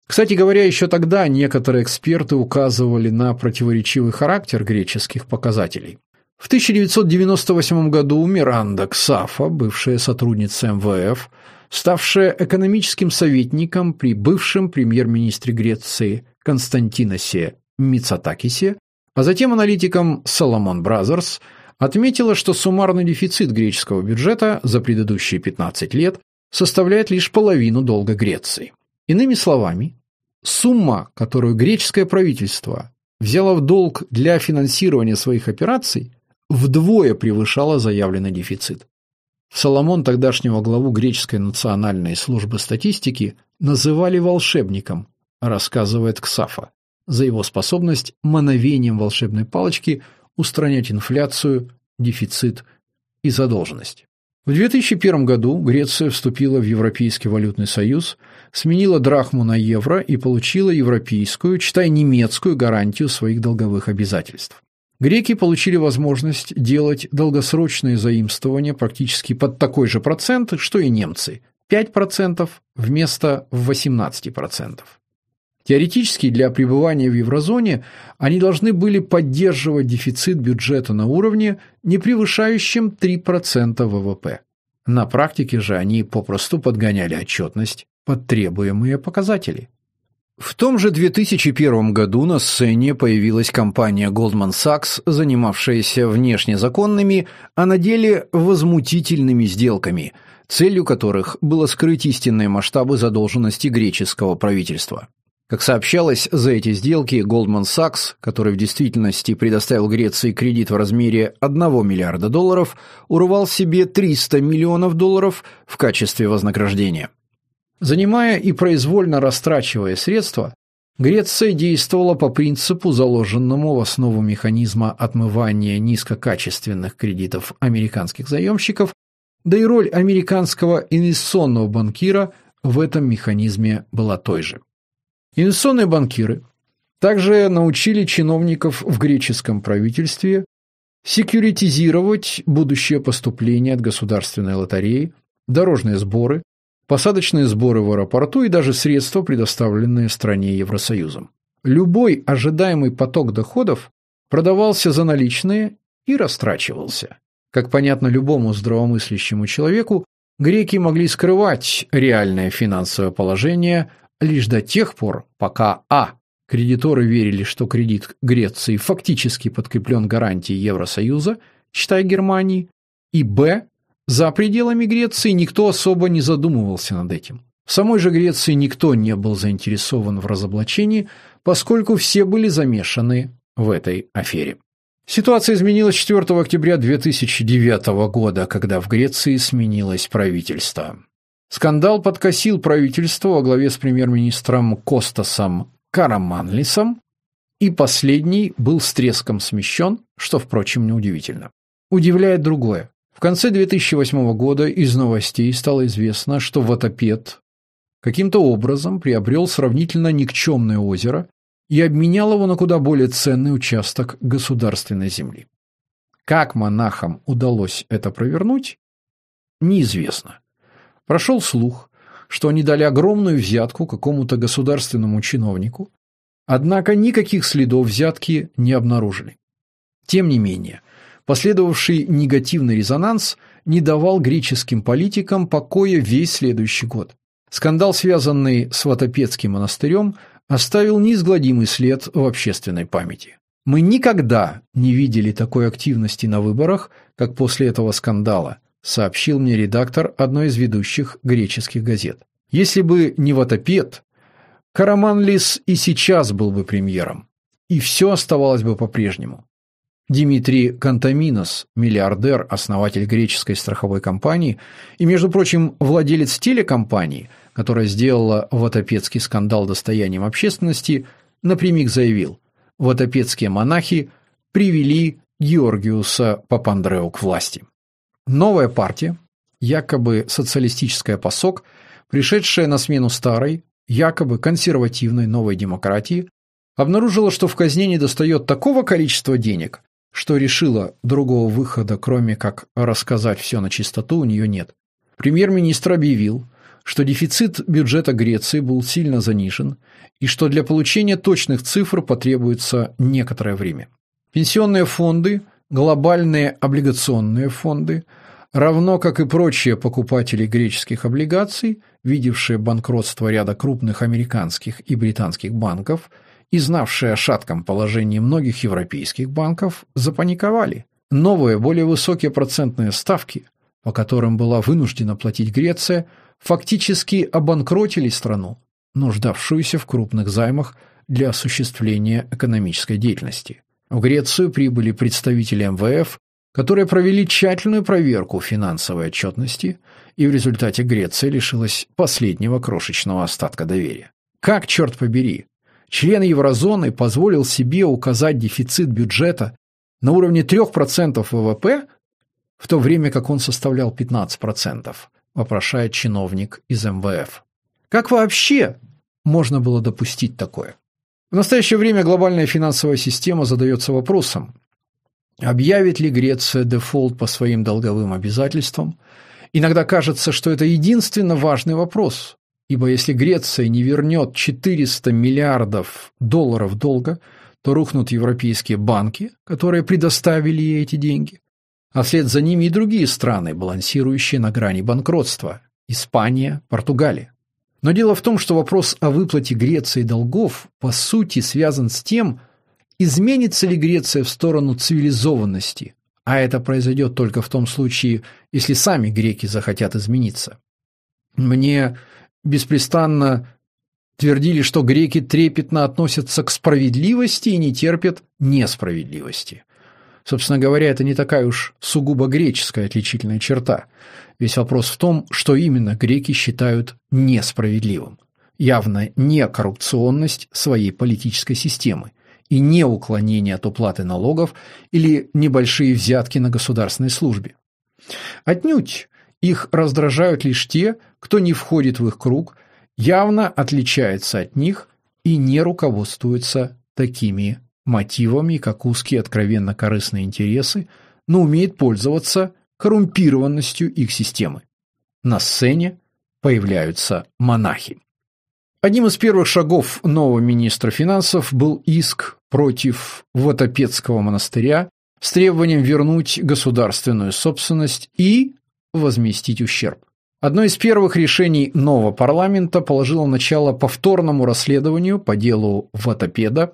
Кстати говоря, еще тогда некоторые эксперты указывали на противоречивый характер греческих показателей. В 1998 году Миранда Ксафа, бывшая сотрудница МВФ, ставшая экономическим советником при бывшем премьер-министре Греции Константиносе Мицатакисе, а затем аналитиком Salomon Brothers – отметила, что суммарный дефицит греческого бюджета за предыдущие 15 лет составляет лишь половину долга Греции. Иными словами, сумма, которую греческое правительство взяло в долг для финансирования своих операций, вдвое превышала заявленный дефицит. Соломон, тогдашнего главу греческой национальной службы статистики, называли волшебником, рассказывает Ксафа, за его способность мановением волшебной палочки устранять инфляцию, дефицит и задолженность. В 2001 году Греция вступила в Европейский валютный союз, сменила драхму на евро и получила европейскую, читай немецкую, гарантию своих долговых обязательств. Греки получили возможность делать долгосрочные заимствования практически под такой же процент, что и немцы – 5% вместо 18%. Теоретически для пребывания в еврозоне они должны были поддерживать дефицит бюджета на уровне, не превышающем 3% ВВП. На практике же они попросту подгоняли отчетность под требуемые показатели. В том же 2001 году на сцене появилась компания Goldman Sachs, занимавшаяся внешне законными, а на деле возмутительными сделками, целью которых было скрыть истинные масштабы задолженности греческого правительства. Как сообщалось, за эти сделки Goldman Sachs, который в действительности предоставил Греции кредит в размере 1 миллиарда долларов, урвал себе 300 миллионов долларов в качестве вознаграждения. Занимая и произвольно растрачивая средства, Греция действовала по принципу, заложенному в основу механизма отмывания низкокачественных кредитов американских заемщиков, да и роль американского инвестиционного банкира в этом механизме была той же. Инвестиционные банкиры также научили чиновников в греческом правительстве секьюритизировать будущее поступление от государственной лотереи, дорожные сборы, посадочные сборы в аэропорту и даже средства, предоставленные стране Евросоюзом. Любой ожидаемый поток доходов продавался за наличные и растрачивался. Как понятно любому здравомыслящему человеку, греки могли скрывать реальное финансовое положение – лишь до тех пор, пока а. Кредиторы верили, что кредит Греции фактически подкреплен гарантией Евросоюза, считай Германии, и б. За пределами Греции никто особо не задумывался над этим. В самой же Греции никто не был заинтересован в разоблачении, поскольку все были замешаны в этой афере. Ситуация изменилась 4 октября 2009 года, когда в Греции сменилось правительство. Скандал подкосил правительство во главе с премьер-министром Костасом Караманлисом, и последний был с треском смещен, что, впрочем, неудивительно. Удивляет другое. В конце 2008 года из новостей стало известно, что Ватопед каким-то образом приобрел сравнительно никчемное озеро и обменял его на куда более ценный участок государственной земли. Как монахам удалось это провернуть, неизвестно. Прошел слух, что они дали огромную взятку какому-то государственному чиновнику, однако никаких следов взятки не обнаружили. Тем не менее, последовавший негативный резонанс не давал греческим политикам покоя весь следующий год. Скандал, связанный с Ватопецким монастырем, оставил неизгладимый след в общественной памяти. Мы никогда не видели такой активности на выборах, как после этого скандала, сообщил мне редактор одной из ведущих греческих газет. Если бы не Ватопед, Караманлис и сейчас был бы премьером, и все оставалось бы по-прежнему. Дмитрий Кантаминос, миллиардер, основатель греческой страховой компании и, между прочим, владелец телекомпании, которая сделала ватопецкий скандал достоянием общественности, напрямик заявил, ватопецкие монахи привели Георгиуса Папандреу к власти. Новая партия, якобы социалистическая ПАСОК, пришедшая на смену старой, якобы консервативной новой демократии, обнаружила, что в казне недостает такого количества денег, что решила, другого выхода, кроме как рассказать все на чистоту, у нее нет. Премьер-министр объявил, что дефицит бюджета Греции был сильно занижен и что для получения точных цифр потребуется некоторое время. Пенсионные фонды, глобальные облигационные фонды, равно как и прочие покупатели греческих облигаций, видевшие банкротство ряда крупных американских и британских банков – и знавшие о шатком положении многих европейских банков, запаниковали. Новые, более высокие процентные ставки, по которым была вынуждена платить Греция, фактически обанкротили страну, нуждавшуюся в крупных займах для осуществления экономической деятельности. В Грецию прибыли представители МВФ, которые провели тщательную проверку финансовой отчетности, и в результате Греция лишилась последнего крошечного остатка доверия. Как, черт побери, член еврозоны позволил себе указать дефицит бюджета на уровне 3% ВВП, в то время как он составлял 15%, вопрошает чиновник из МВФ. Как вообще можно было допустить такое? В настоящее время глобальная финансовая система задается вопросом, объявит ли Греция дефолт по своим долговым обязательствам. Иногда кажется, что это единственно важный вопрос, ибо если Греция не вернет 400 миллиардов долларов долга, то рухнут европейские банки, которые предоставили ей эти деньги, а вслед за ними и другие страны, балансирующие на грани банкротства – Испания, Португалия. Но дело в том, что вопрос о выплате Греции долгов по сути связан с тем, изменится ли Греция в сторону цивилизованности, а это произойдет только в том случае, если сами греки захотят измениться. Мне беспрестанно твердили, что греки трепетно относятся к справедливости и не терпят несправедливости. Собственно говоря, это не такая уж сугубо греческая отличительная черта. Весь вопрос в том, что именно греки считают несправедливым. Явно не коррупционность своей политической системы и не уклонение от уплаты налогов или небольшие взятки на государственной службе. Отнюдь их раздражают лишь те, кто не входит в их круг, явно отличается от них и не руководствуется такими мотивами, как узкие откровенно корыстные интересы, но умеет пользоваться коррумпированностью их системы. На сцене появляются монахи. Одним из первых шагов нового министра финансов был иск против Ватопецкого монастыря с требованием вернуть государственную собственность и возместить ущерб. Одно из первых решений нового парламента положило начало повторному расследованию по делу Ватопеда,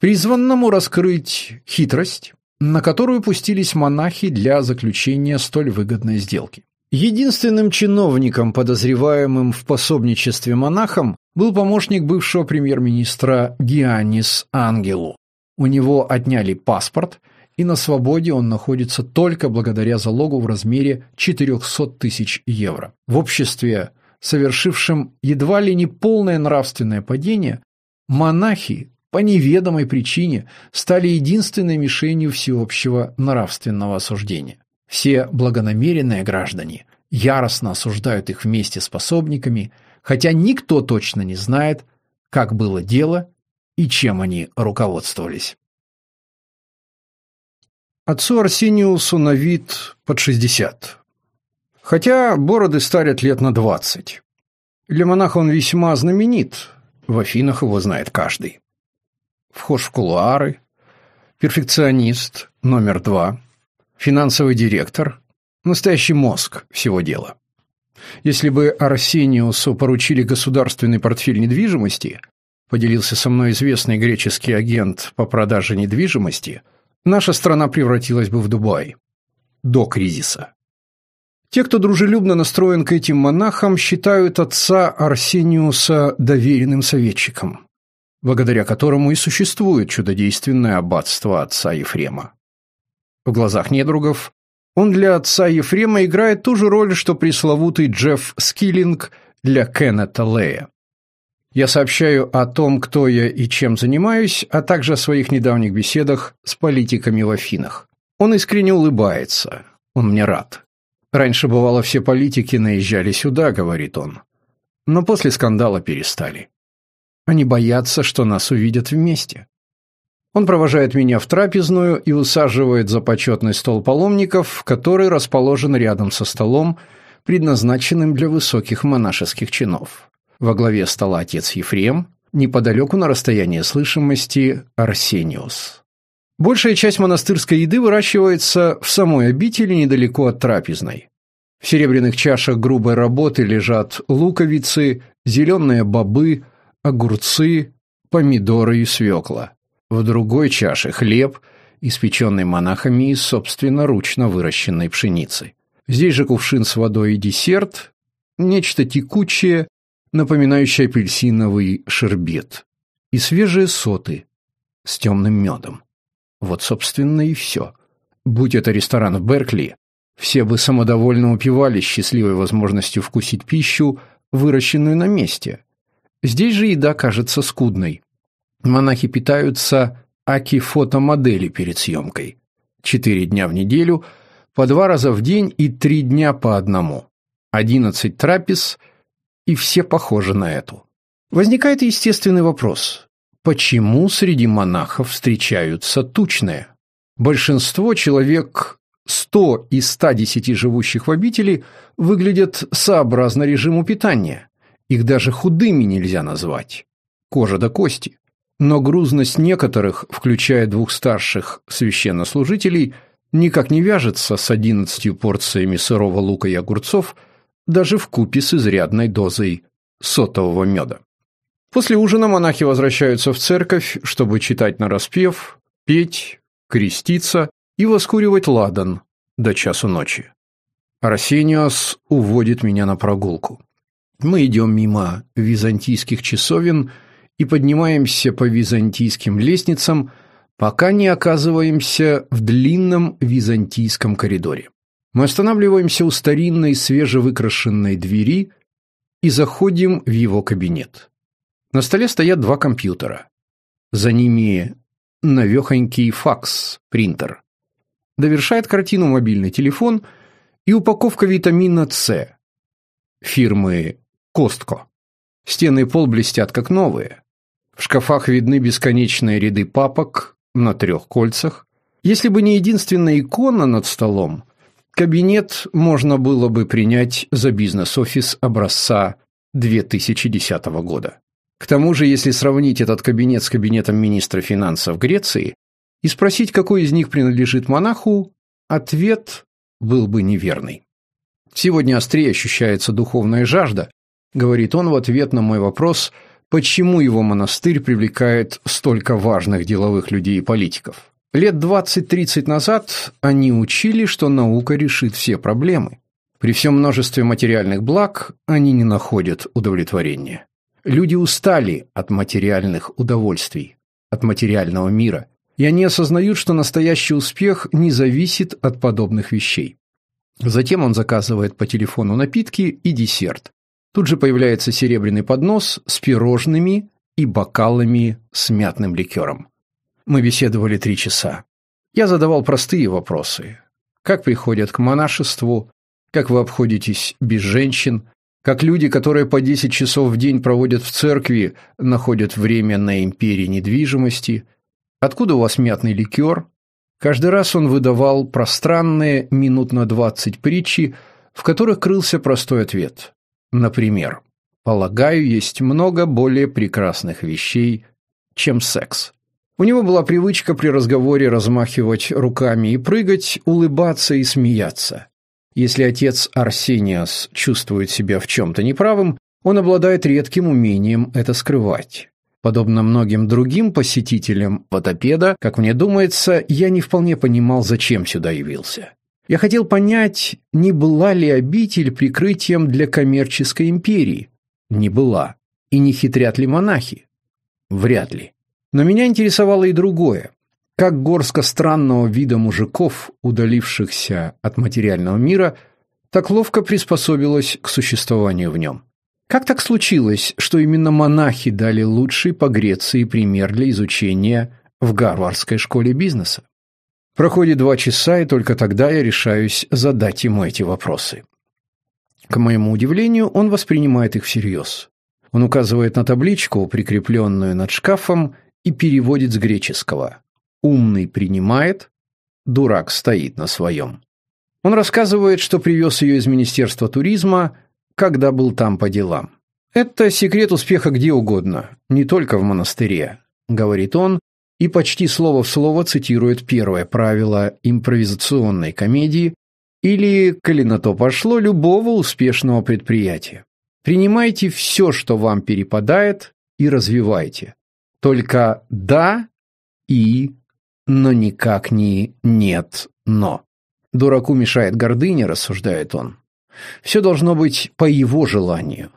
призванному раскрыть хитрость, на которую пустились монахи для заключения столь выгодной сделки. Единственным чиновником, подозреваемым в пособничестве монахам, был помощник бывшего премьер-министра Гианнис Ангелу. У него отняли паспорт – и на свободе он находится только благодаря залогу в размере 400 тысяч евро. В обществе, совершившем едва ли не полное нравственное падение, монахи по неведомой причине стали единственной мишенью всеобщего нравственного осуждения. Все благонамеренные граждане яростно осуждают их вместе с пособниками, хотя никто точно не знает, как было дело и чем они руководствовались. Отцу Арсениусу на вид под шестьдесят. Хотя бороды старят лет на двадцать. Для монаха он весьма знаменит, в Афинах его знает каждый. Вхож в кулуары, перфекционист номер два, финансовый директор, настоящий мозг всего дела. Если бы Арсениусу поручили государственный портфель недвижимости, поделился со мной известный греческий агент по продаже недвижимости, наша страна превратилась бы в Дубай. До кризиса. Те, кто дружелюбно настроен к этим монахам, считают отца Арсениуса доверенным советчиком, благодаря которому и существует чудодейственное аббатство отца Ефрема. В глазах недругов он для отца Ефрема играет ту же роль, что пресловутый Джефф Скиллинг для Кеннета Лея. Я сообщаю о том, кто я и чем занимаюсь, а также о своих недавних беседах с политиками в Афинах. Он искренне улыбается. Он мне рад. Раньше, бывало, все политики наезжали сюда, говорит он. Но после скандала перестали. Они боятся, что нас увидят вместе. Он провожает меня в трапезную и усаживает за почетный стол паломников, который расположен рядом со столом, предназначенным для высоких монашеских чинов. Во главе стола отец Ефрем, неподалеку на расстоянии слышимости Арсениус. Большая часть монастырской еды выращивается в самой обители недалеко от трапезной. В серебряных чашах грубой работы лежат луковицы, зеленые бобы, огурцы, помидоры и свекла. В другой чаше хлеб, испеченный монахами из собственноручно выращенной пшеницы. Здесь же кувшин с водой и десерт, нечто текучее, напоминающее апельсиновый шербет, и свежие соты с темным медом. Вот, собственно, и все. Будь это ресторан в Беркли, все бы самодовольно упивались счастливой возможностью вкусить пищу, выращенную на месте. Здесь же еда кажется скудной. Монахи питаются аки-фотомодели перед съемкой. Четыре дня в неделю, по два раза в день и три дня по одному. Одиннадцать трапез, и все похожи на эту. Возникает естественный вопрос. Почему среди монахов встречаются тучные? Большинство человек 100 из 110 живущих в обители выглядят сообразно режиму питания. Их даже худыми нельзя назвать. Кожа до кости. Но грузность некоторых, включая двух старших священнослужителей, никак не вяжется с 11 порциями сырого лука и огурцов, даже в купе с изрядной дозой сотового меда. После ужина монахи возвращаются в церковь, чтобы читать нараспев, петь, креститься и воскуривать ладан до часу ночи. Арсениос уводит меня на прогулку. Мы идем мимо византийских часовен и поднимаемся по византийским лестницам, пока не оказываемся в длинном византийском коридоре. Мы останавливаемся у старинной свежевыкрашенной двери и заходим в его кабинет. На столе стоят два компьютера. За ними навехонький факс-принтер. Довершает картину мобильный телефон и упаковка витамина С фирмы Костко. Стены и пол блестят как новые. В шкафах видны бесконечные ряды папок на трех кольцах. Если бы не единственная икона над столом, кабинет можно было бы принять за бизнес-офис образца 2010 года. К тому же, если сравнить этот кабинет с кабинетом министра финансов Греции и спросить, какой из них принадлежит монаху, ответ был бы неверный. Сегодня острее ощущается духовная жажда, говорит он в ответ на мой вопрос, почему его монастырь привлекает столько важных деловых людей и политиков. Лет 20-30 назад они учили, что наука решит все проблемы. При всем множестве материальных благ они не находят удовлетворения. Люди устали от материальных удовольствий, от материального мира, и они осознают, что настоящий успех не зависит от подобных вещей. Затем он заказывает по телефону напитки и десерт. Тут же появляется серебряный поднос с пирожными и бокалами с мятным ликером. Мы беседовали три часа. Я задавал простые вопросы. как приходят к монашеству, как вы обходитесь без женщин, как люди, которые по 10 часов в день проводят в церкви, находят время на империи недвижимости, откуда у вас мятный ликер. Каждый раз он выдавал пространные минут на 20 притчи, в которых крылся простой ответ. Например, «Полагаю, есть много более прекрасных вещей, чем секс». У него была привычка при разговоре размахивать руками и прыгать, улыбаться и смеяться. Если отец Арсениас чувствует себя в чем-то неправым, он обладает редким умением это скрывать. Подобно многим другим посетителям Ватопеда, как мне думается, я не вполне понимал, зачем сюда явился. Я хотел понять, не была ли обитель прикрытием для коммерческой империи. Не была. И не хитрят ли монахи? Вряд ли. Но меня интересовало и другое. Как горстка странного вида мужиков, удалившихся от материального мира, так ловко приспособилась к существованию в нем. Как так случилось, что именно монахи дали лучший по Греции пример для изучения в Гарвардской школе бизнеса? Проходит два часа, и только тогда я решаюсь задать ему эти вопросы. К моему удивлению, он воспринимает их всерьез. Он указывает на табличку, прикрепленную над шкафом, и переводит с греческого. «Умный принимает, дурак стоит на своем». Он рассказывает, что привез ее из Министерства туризма, когда был там по делам. «Это секрет успеха где угодно, не только в монастыре», — говорит он, и почти слово в слово цитирует первое правило импровизационной комедии или, коли на то пошло, любого успешного предприятия. Принимайте все, что вам перепадает, и развивайте. Только «да» и «но никак не «нет», «но». Дураку мешает гордыня, рассуждает он. Все должно быть по его желанию.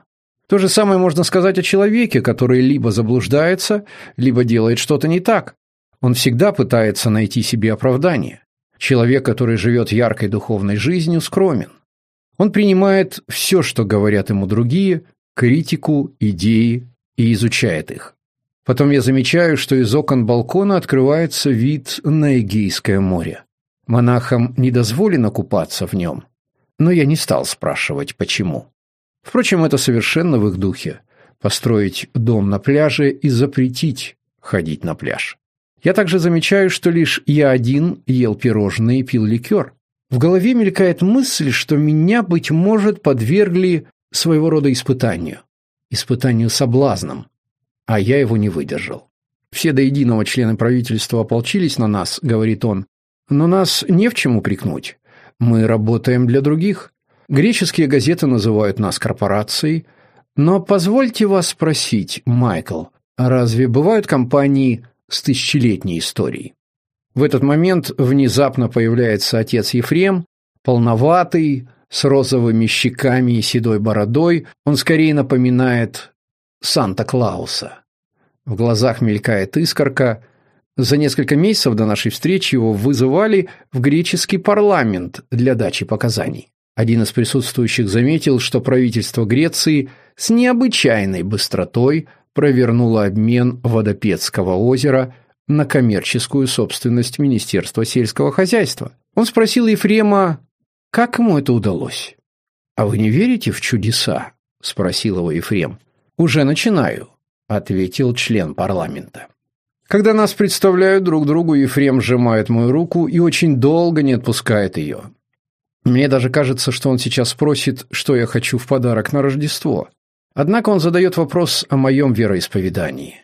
То же самое можно сказать о человеке, который либо заблуждается, либо делает что-то не так. Он всегда пытается найти себе оправдание. Человек, который живет яркой духовной жизнью, скромен. Он принимает все, что говорят ему другие, критику, идеи и изучает их. Потом я замечаю, что из окон балкона открывается вид на Эгейское море. Монахам не дозволено купаться в нем, но я не стал спрашивать, почему. Впрочем, это совершенно в их духе – построить дом на пляже и запретить ходить на пляж. Я также замечаю, что лишь я один ел пирожные и пил ликер. В голове мелькает мысль, что меня, быть может, подвергли своего рода испытанию. Испытанию соблазном а я его не выдержал. Все до единого члены правительства ополчились на нас, говорит он, но нас не в чем упрекнуть. Мы работаем для других. Греческие газеты называют нас корпорацией. Но позвольте вас спросить, Майкл, разве бывают компании с тысячелетней историей? В этот момент внезапно появляется отец Ефрем, полноватый, с розовыми щеками и седой бородой. Он скорее напоминает Санта-Клауса. В глазах мелькает искорка. За несколько месяцев до нашей встречи его вызывали в греческий парламент для дачи показаний. Один из присутствующих заметил, что правительство Греции с необычайной быстротой провернуло обмен Водопецкого озера на коммерческую собственность Министерства сельского хозяйства. Он спросил Ефрема, как ему это удалось. «А вы не верите в чудеса?» – спросил его Ефрем. «Уже начинаю», – ответил член парламента. Когда нас представляют друг другу, Ефрем сжимает мою руку и очень долго не отпускает ее. Мне даже кажется, что он сейчас спросит, что я хочу в подарок на Рождество. Однако он задает вопрос о моем вероисповедании.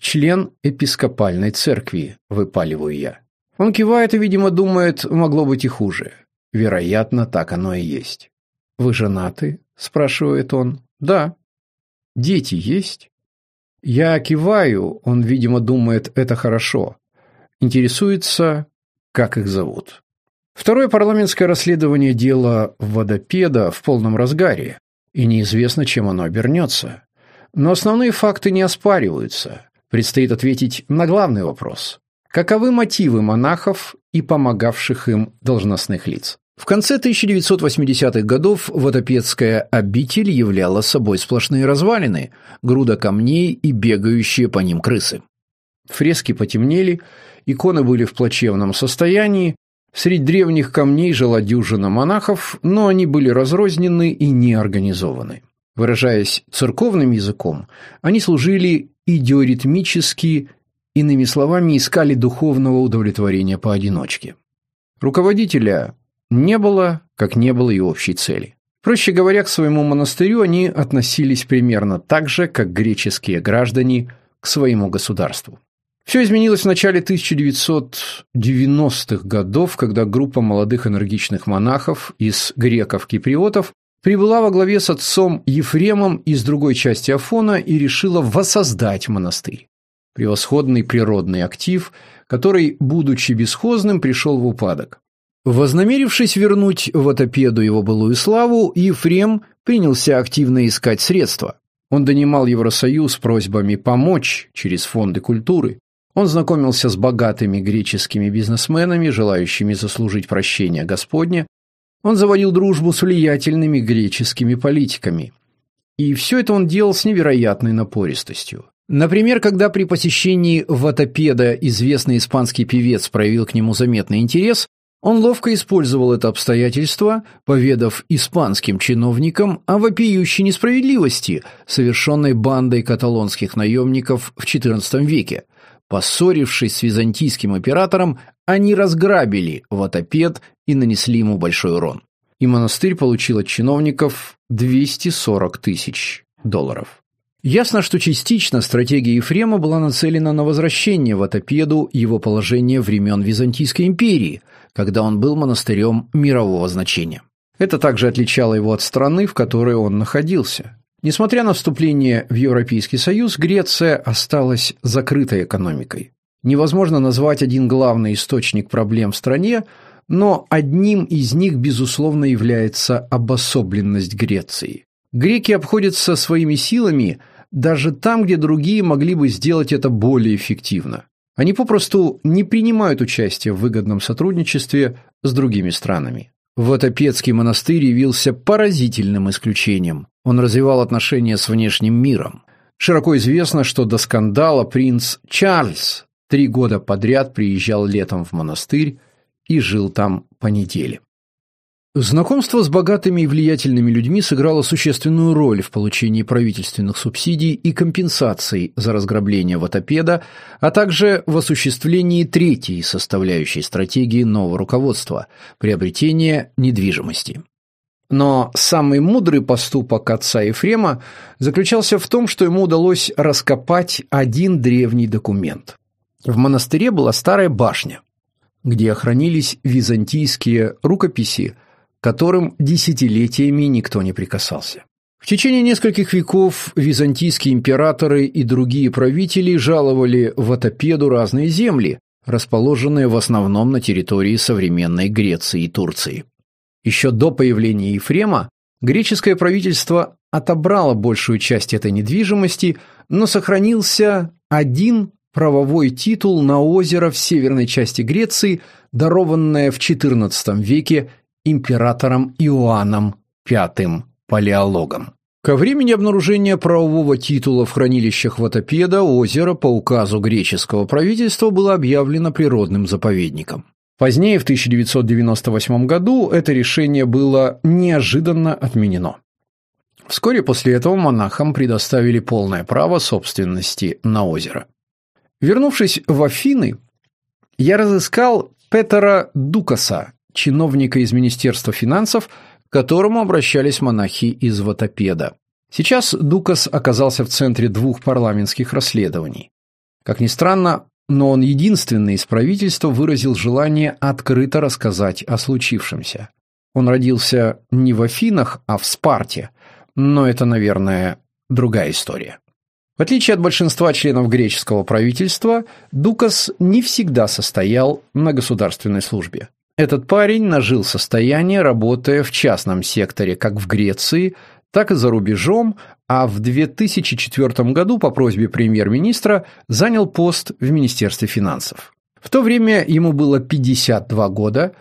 «Член епископальной церкви», – выпаливаю я. Он кивает и, видимо, думает, могло быть и хуже. Вероятно, так оно и есть. «Вы женаты?» – спрашивает он. «Да». Дети есть? Я киваю, он, видимо, думает, это хорошо. Интересуется, как их зовут. Второе парламентское расследование дела водопеда в полном разгаре, и неизвестно, чем оно обернется. Но основные факты не оспариваются. Предстоит ответить на главный вопрос. Каковы мотивы монахов и помогавших им должностных лиц? В конце 1980-х годов Водопецкая обитель являла собой сплошные развалины, груда камней и бегающие по ним крысы. Фрески потемнели, иконы были в плачевном состоянии, Среди древних камней жила дюжина монахов, но они были разрознены и неорганизованы. Выражаясь церковным языком, они служили идиоритмически, иными словами, искали духовного удовлетворения поодиночке. Руководителя не было, как не было и общей цели. Проще говоря, к своему монастырю они относились примерно так же, как греческие граждане к своему государству. Все изменилось в начале 1990-х годов, когда группа молодых энергичных монахов из греков-киприотов прибыла во главе с отцом Ефремом из другой части Афона и решила воссоздать монастырь. Превосходный природный актив, который, будучи бесхозным, пришел в упадок. Вознамерившись вернуть Ватопеду его былую славу, Ефрем принялся активно искать средства. Он донимал Евросоюз просьбами помочь через фонды культуры. Он знакомился с богатыми греческими бизнесменами, желающими заслужить прощение Господня. Он заводил дружбу с влиятельными греческими политиками. И все это он делал с невероятной напористостью. Например, когда при посещении Ватопеда известный испанский певец проявил к нему заметный интерес, он ловко использовал это обстоятельство, поведав испанским чиновникам о вопиющей несправедливости, совершенной бандой каталонских наемников в XIV веке. Поссорившись с византийским оператором, они разграбили Ватопед и нанесли ему большой урон. И монастырь получил от чиновников 240 тысяч долларов. Ясно, что частично стратегия Ефрема была нацелена на возвращение Ватопеду его положения времен Византийской империи – когда он был монастырем мирового значения. Это также отличало его от страны, в которой он находился. Несмотря на вступление в Европейский Союз, Греция осталась закрытой экономикой. Невозможно назвать один главный источник проблем в стране, но одним из них, безусловно, является обособленность Греции. Греки обходятся своими силами даже там, где другие могли бы сделать это более эффективно. Они попросту не принимают участие в выгодном сотрудничестве с другими странами. Ватопецкий монастырь явился поразительным исключением. Он развивал отношения с внешним миром. Широко известно, что до скандала принц Чарльз три года подряд приезжал летом в монастырь и жил там по неделе. Знакомство с богатыми и влиятельными людьми сыграло существенную роль в получении правительственных субсидий и компенсаций за разграбление Ватопеда, а также в осуществлении третьей составляющей стратегии нового руководства – приобретения недвижимости. Но самый мудрый поступок отца Ефрема заключался в том, что ему удалось раскопать один древний документ. В монастыре была старая башня, где хранились византийские рукописи – которым десятилетиями никто не прикасался. В течение нескольких веков византийские императоры и другие правители жаловали Ватопеду разные земли, расположенные в основном на территории современной Греции и Турции. Еще до появления Ефрема греческое правительство отобрало большую часть этой недвижимости, но сохранился один правовой титул на озеро в северной части Греции, дарованное в XIV веке императором Иоанном V Палеологом. Ко времени обнаружения правового титула в хранилищах Ватопеда озеро по указу греческого правительства было объявлено природным заповедником. Позднее, в 1998 году, это решение было неожиданно отменено. Вскоре после этого монахам предоставили полное право собственности на озеро. Вернувшись в Афины, я разыскал Петера Дукаса, чиновника из Министерства финансов, к которому обращались монахи из Ватопеда. Сейчас Дукас оказался в центре двух парламентских расследований. Как ни странно, но он единственный из правительства выразил желание открыто рассказать о случившемся. Он родился не в Афинах, а в Спарте, но это, наверное, другая история. В отличие от большинства членов греческого правительства, Дукас не всегда состоял на государственной службе. Этот парень нажил состояние, работая в частном секторе как в Греции, так и за рубежом, а в 2004 году по просьбе премьер-министра занял пост в Министерстве финансов. В то время ему было 52 года,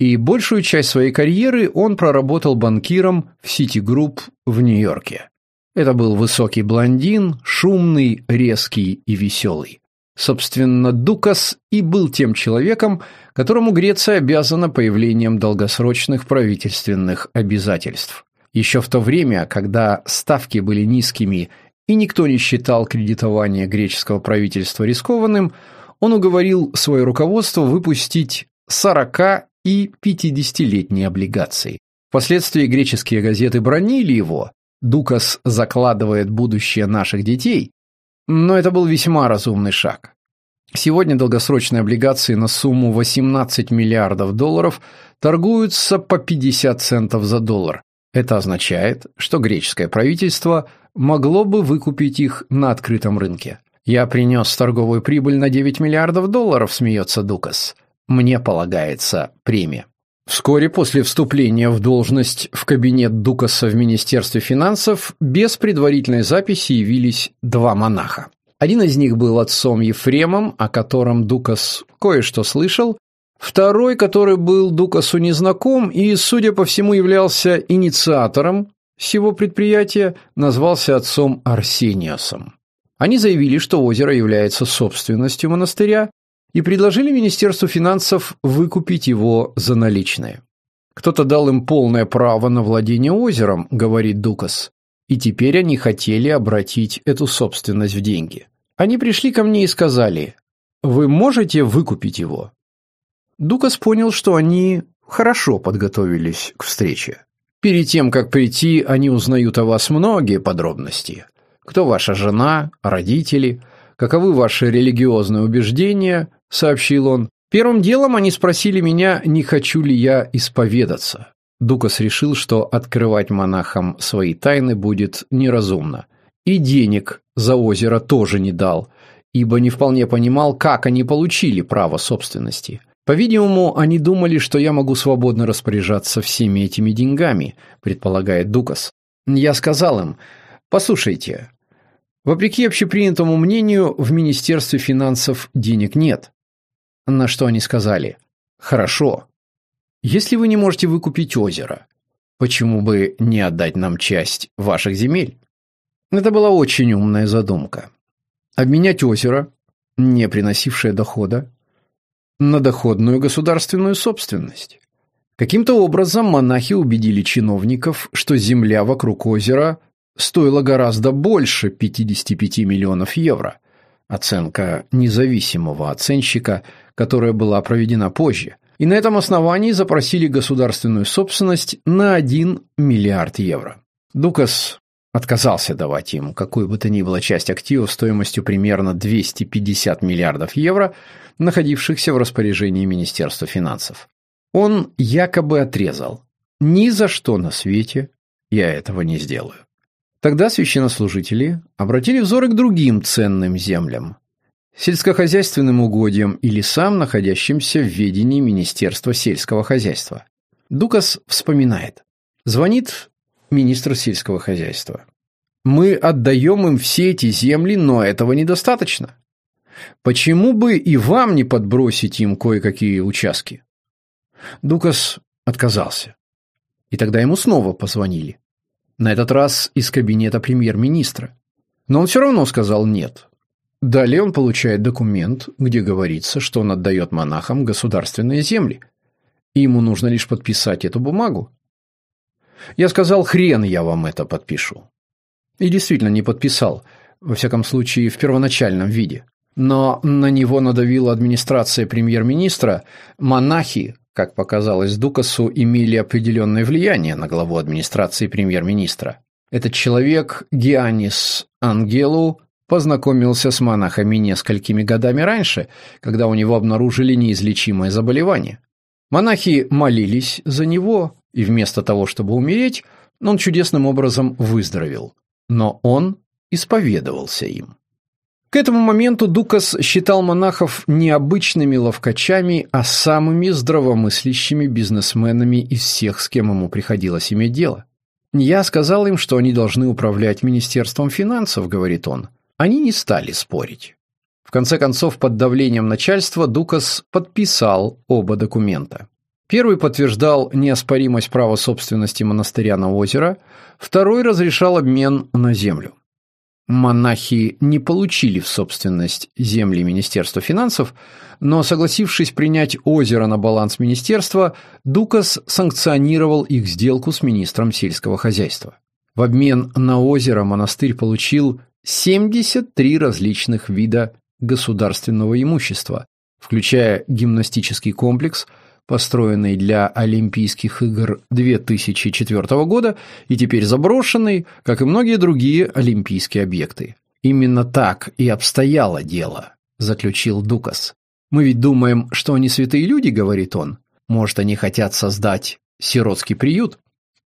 и большую часть своей карьеры он проработал банкиром в Citigroup в Нью-Йорке. Это был высокий блондин, шумный, резкий и веселый. Собственно, Дукас и был тем человеком, которому Греция обязана появлением долгосрочных правительственных обязательств. Еще в то время, когда ставки были низкими и никто не считал кредитование греческого правительства рискованным, он уговорил свое руководство выпустить 40 и 50-летние облигации. Впоследствии греческие газеты бронили его, Дукас закладывает будущее наших детей, но это был весьма разумный шаг. Сегодня долгосрочные облигации на сумму 18 миллиардов долларов торгуются по 50 центов за доллар. Это означает, что греческое правительство могло бы выкупить их на открытом рынке. «Я принес торговую прибыль на 9 миллиардов долларов», – смеется Дукас. «Мне полагается премия». Вскоре после вступления в должность в кабинет Дукаса в Министерстве финансов без предварительной записи явились два монаха. Один из них был отцом Ефремом, о котором Дукас кое-что слышал, второй, который был Дукасу незнаком и, судя по всему, являлся инициатором всего предприятия, назвался отцом Арсениосом. Они заявили, что озеро является собственностью монастыря и предложили Министерству финансов выкупить его за наличные. Кто-то дал им полное право на владение озером, говорит Дукас, и теперь они хотели обратить эту собственность в деньги. Они пришли ко мне и сказали, «Вы можете выкупить его?» Дукас понял, что они хорошо подготовились к встрече. Перед тем, как прийти, они узнают о вас многие подробности. Кто ваша жена, родители, каковы ваши религиозные убеждения, — сообщил он. Первым делом они спросили меня, не хочу ли я исповедаться. Дукас решил, что открывать монахам свои тайны будет неразумно. И денег за озеро тоже не дал, ибо не вполне понимал, как они получили право собственности. По-видимому, они думали, что я могу свободно распоряжаться всеми этими деньгами, предполагает Дукас. Я сказал им, послушайте, вопреки общепринятому мнению, в Министерстве финансов денег нет. На что они сказали «Хорошо. Если вы не можете выкупить озеро, почему бы не отдать нам часть ваших земель?» Это была очень умная задумка. Обменять озеро, не приносившее дохода, на доходную государственную собственность. Каким-то образом монахи убедили чиновников, что земля вокруг озера стоила гораздо больше 55 миллионов евро. Оценка независимого оценщика – которая была проведена позже, и на этом основании запросили государственную собственность на 1 миллиард евро. Дукас отказался давать им какую бы то ни было часть активов стоимостью примерно 250 миллиардов евро, находившихся в распоряжении Министерства финансов. Он якобы отрезал «Ни за что на свете я этого не сделаю». Тогда священнослужители обратили взоры к другим ценным землям, сельскохозяйственным угодьям и лесам, находящимся в ведении Министерства сельского хозяйства. Дукас вспоминает. Звонит министр сельского хозяйства. Мы отдаем им все эти земли, но этого недостаточно. Почему бы и вам не подбросить им кое-какие участки? Дукас отказался. И тогда ему снова позвонили. На этот раз из кабинета премьер-министра. Но он все равно сказал «нет». Далее он получает документ, где говорится, что он отдает монахам государственные земли. И ему нужно лишь подписать эту бумагу. Я сказал, хрен я вам это подпишу. И действительно не подписал, во всяком случае в первоначальном виде. Но на него надавила администрация премьер-министра, монахи, как показалось Дукасу, имели определенное влияние на главу администрации премьер-министра. Этот человек, Гианнис Ангелу, познакомился с монахами несколькими годами раньше, когда у него обнаружили неизлечимое заболевание. Монахи молились за него, и вместо того, чтобы умереть, он чудесным образом выздоровел. Но он исповедовался им. К этому моменту Дукас считал монахов не обычными ловкачами, а самыми здравомыслящими бизнесменами из всех, с кем ему приходилось иметь дело. «Я сказал им, что они должны управлять Министерством финансов», — говорит он. Они не стали спорить. В конце концов, под давлением начальства Дукас подписал оба документа. Первый подтверждал неоспоримость права собственности монастыря на озеро, второй разрешал обмен на землю. Монахи не получили в собственность земли Министерства финансов, но, согласившись принять озеро на баланс министерства, Дукас санкционировал их сделку с министром сельского хозяйства. В обмен на озеро монастырь получил 73 различных вида государственного имущества, включая гимнастический комплекс, построенный для Олимпийских игр 2004 года и теперь заброшенный, как и многие другие олимпийские объекты. Именно так и обстояло дело, заключил Дукас. Мы ведь думаем, что они святые люди, говорит он. Может, они хотят создать сиротский приют?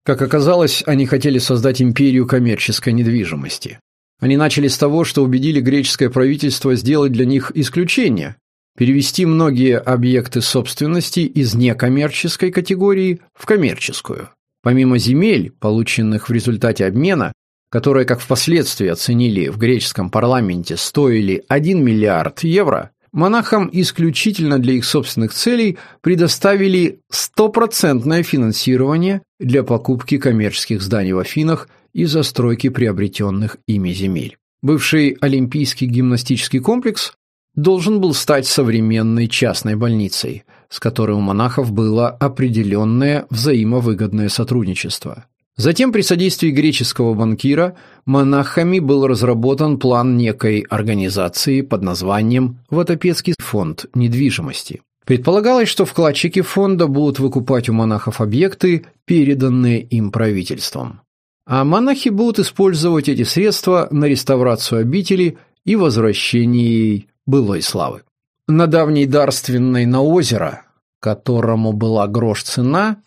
Как оказалось, они хотели создать империю коммерческой недвижимости. Они начали с того, что убедили греческое правительство сделать для них исключение, перевести многие объекты собственности из некоммерческой категории в коммерческую. Помимо земель, полученных в результате обмена, которые, как впоследствии оценили в греческом парламенте, стоили 1 миллиард евро, монахам исключительно для их собственных целей предоставили стопроцентное финансирование для покупки коммерческих зданий в Афинах и застройки приобретенных ими земель. Бывший Олимпийский гимнастический комплекс должен был стать современной частной больницей, с которой у монахов было определенное взаимовыгодное сотрудничество. Затем при содействии греческого банкира монахами был разработан план некой организации под названием «Ватопецкий фонд недвижимости». Предполагалось, что вкладчики фонда будут выкупать у монахов объекты, переданные им правительством а монахи будут использовать эти средства на реставрацию обители и возвращение ей былой славы. На давней дарственной на озеро, которому была грош цена,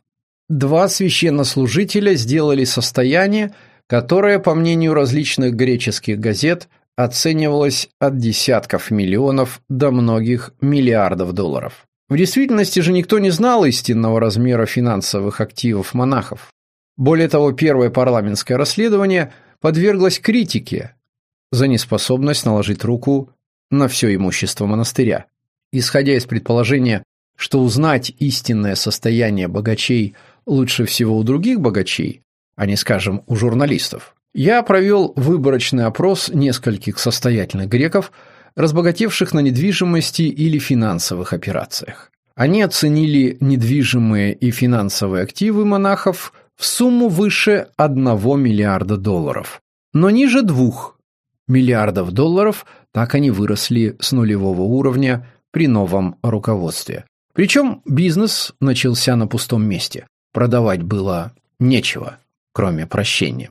два священнослужителя сделали состояние, которое, по мнению различных греческих газет, оценивалось от десятков миллионов до многих миллиардов долларов. В действительности же никто не знал истинного размера финансовых активов монахов. Более того, первое парламентское расследование подверглось критике за неспособность наложить руку на все имущество монастыря. Исходя из предположения, что узнать истинное состояние богачей лучше всего у других богачей, а не, скажем, у журналистов, я провел выборочный опрос нескольких состоятельных греков, разбогатевших на недвижимости или финансовых операциях. Они оценили недвижимые и финансовые активы монахов в сумму выше 1 миллиарда долларов. Но ниже 2 миллиардов долларов так они выросли с нулевого уровня при новом руководстве. Причем бизнес начался на пустом месте. Продавать было нечего, кроме прощения.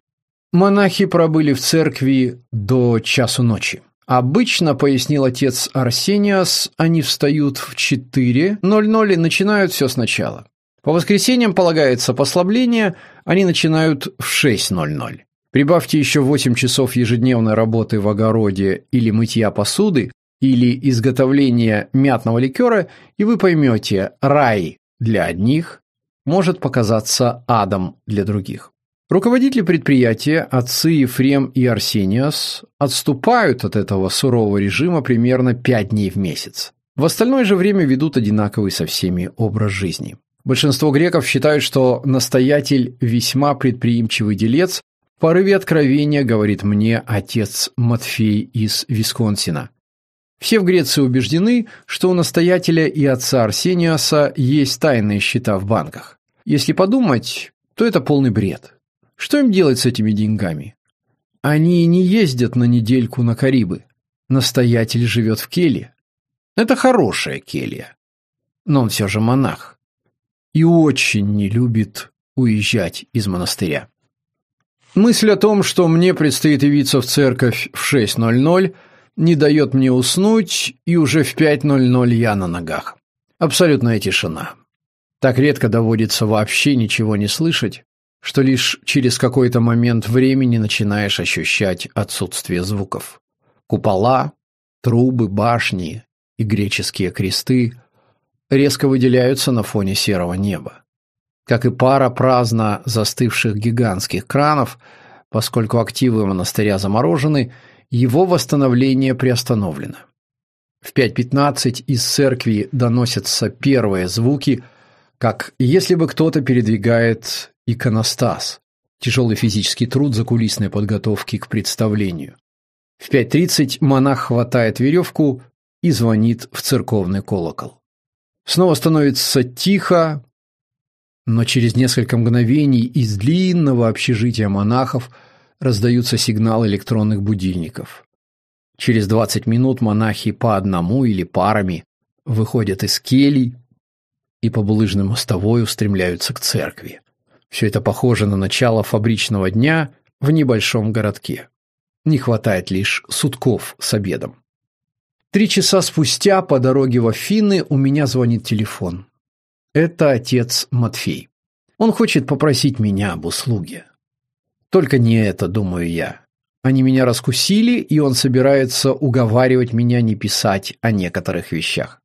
Монахи пробыли в церкви до часу ночи. Обычно, пояснил отец Арсениас, они встают в 4.00 и начинают все сначала. По воскресеньям полагается послабление, они начинают в 6.00. Прибавьте еще 8 часов ежедневной работы в огороде или мытья посуды, или изготовления мятного ликера, и вы поймете, рай для одних может показаться адом для других. Руководители предприятия, отцы Ефрем и Арсениас, отступают от этого сурового режима примерно 5 дней в месяц. В остальное же время ведут одинаковый со всеми образ жизни. Большинство греков считают, что настоятель весьма предприимчивый делец. В порыве откровения говорит мне отец Матфей из Висконсина. Все в Греции убеждены, что у настоятеля и отца Арсениаса есть тайные счета в банках. Если подумать, то это полный бред. Что им делать с этими деньгами? Они не ездят на недельку на Карибы. Настоятель живет в келье. Это хорошая келья. Но он все же монах и очень не любит уезжать из монастыря. Мысль о том, что мне предстоит явиться в церковь в 6.00, не дает мне уснуть, и уже в 5.00 я на ногах. Абсолютная тишина. Так редко доводится вообще ничего не слышать, что лишь через какой-то момент времени начинаешь ощущать отсутствие звуков. Купола, трубы, башни и греческие кресты резко выделяются на фоне серого неба. Как и пара праздно застывших гигантских кранов, поскольку активы монастыря заморожены, его восстановление приостановлено. В 5.15 из церкви доносятся первые звуки, как если бы кто-то передвигает иконостас, тяжелый физический труд закулисной подготовки к представлению. В 5.30 монах хватает веревку и звонит в церковный колокол. Снова становится тихо, но через несколько мгновений из длинного общежития монахов раздаются сигналы электронных будильников. Через 20 минут монахи по одному или парами выходят из келий и по булыжной мостовой устремляются к церкви. Все это похоже на начало фабричного дня в небольшом городке. Не хватает лишь сутков с обедом. Три часа спустя по дороге в Афины у меня звонит телефон. Это отец Матфей. Он хочет попросить меня об услуге. Только не это, думаю я. Они меня раскусили, и он собирается уговаривать меня не писать о некоторых вещах.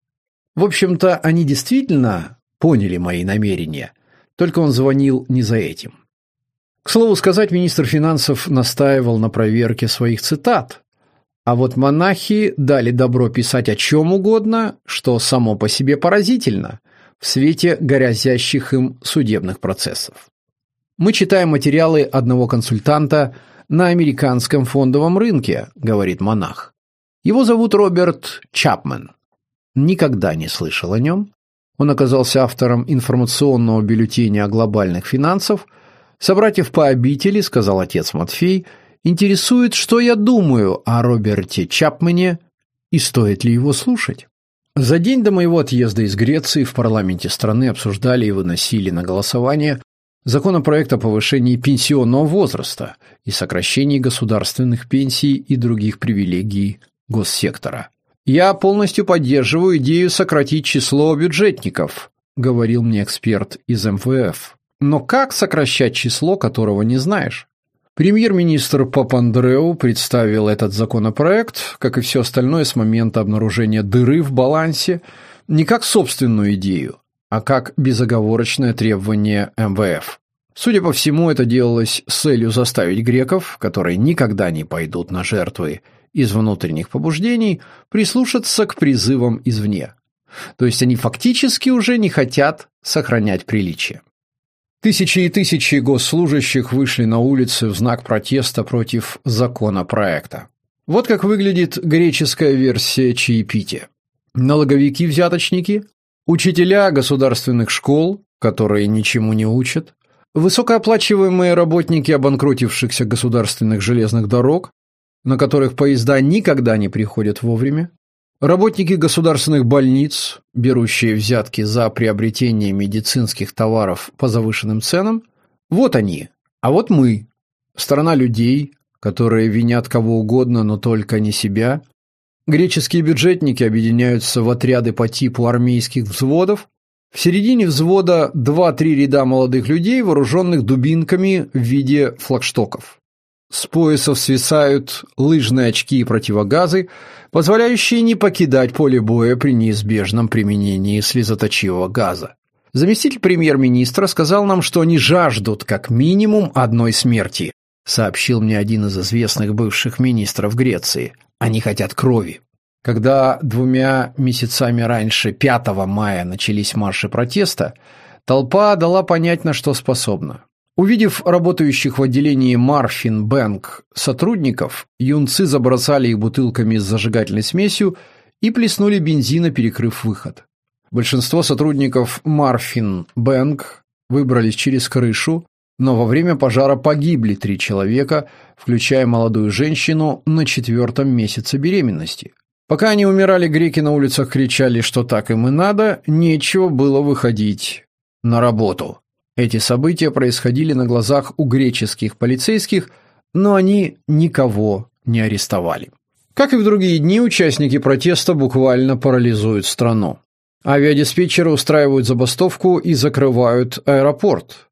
В общем-то, они действительно поняли мои намерения, только он звонил не за этим. К слову сказать, министр финансов настаивал на проверке своих цитат, а вот монахи дали добро писать о чем угодно, что само по себе поразительно, в свете грозящих им судебных процессов. Мы читаем материалы одного консультанта на американском фондовом рынке, говорит монах. Его зовут Роберт Чапмен. Никогда не слышал о нем. Он оказался автором информационного бюллетеня о глобальных финансах – Собратьев по обители, сказал отец Матфей, интересует, что я думаю о Роберте Чапмане и стоит ли его слушать. За день до моего отъезда из Греции в парламенте страны обсуждали и выносили на голосование законопроект о повышении пенсионного возраста и сокращении государственных пенсий и других привилегий госсектора. «Я полностью поддерживаю идею сократить число бюджетников», говорил мне эксперт из МВФ. Но как сокращать число, которого не знаешь? Премьер-министр Папандреу представил этот законопроект, как и все остальное с момента обнаружения дыры в балансе, не как собственную идею, а как безоговорочное требование МВФ. Судя по всему, это делалось с целью заставить греков, которые никогда не пойдут на жертвы из внутренних побуждений, прислушаться к призывам извне. То есть они фактически уже не хотят сохранять приличие. Тысячи и тысячи госслужащих вышли на улицы в знак протеста против законопроекта. Вот как выглядит греческая версия чаепития. Налоговики-взяточники, учителя государственных школ, которые ничему не учат, высокооплачиваемые работники обанкротившихся государственных железных дорог, на которых поезда никогда не приходят вовремя, Работники государственных больниц, берущие взятки за приобретение медицинских товаров по завышенным ценам, вот они, а вот мы, страна людей, которые винят кого угодно, но только не себя. Греческие бюджетники объединяются в отряды по типу армейских взводов. В середине взвода 2-3 ряда молодых людей, вооруженных дубинками в виде флагштоков. С поясов свисают лыжные очки и противогазы, позволяющие не покидать поле боя при неизбежном применении слезоточивого газа. Заместитель премьер-министра сказал нам, что они жаждут как минимум одной смерти, сообщил мне один из известных бывших министров Греции. Они хотят крови. Когда двумя месяцами раньше, 5 мая, начались марши протеста, толпа дала понять, на что способна. Увидев работающих в отделении Марфин Бэнк сотрудников, юнцы забросали их бутылками с зажигательной смесью и плеснули бензина, перекрыв выход. Большинство сотрудников Марфин Бэнк выбрались через крышу, но во время пожара погибли три человека, включая молодую женщину на четвертом месяце беременности. Пока они умирали, греки на улицах кричали, что так им и надо, нечего было выходить на работу. Эти события происходили на глазах у греческих полицейских, но они никого не арестовали. Как и в другие дни, участники протеста буквально парализуют страну. Авиадиспетчеры устраивают забастовку и закрывают аэропорт.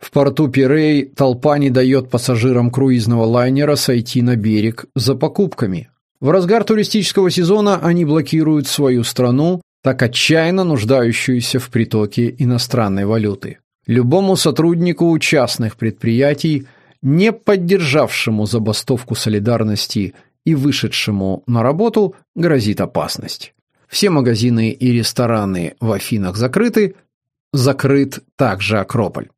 В порту Пирей толпа не дает пассажирам круизного лайнера сойти на берег за покупками. В разгар туристического сезона они блокируют свою страну, так отчаянно нуждающуюся в притоке иностранной валюты. Любому сотруднику частных предприятий, не поддержавшему забастовку солидарности и вышедшему на работу, грозит опасность. Все магазины и рестораны в Афинах закрыты, закрыт также Акрополь.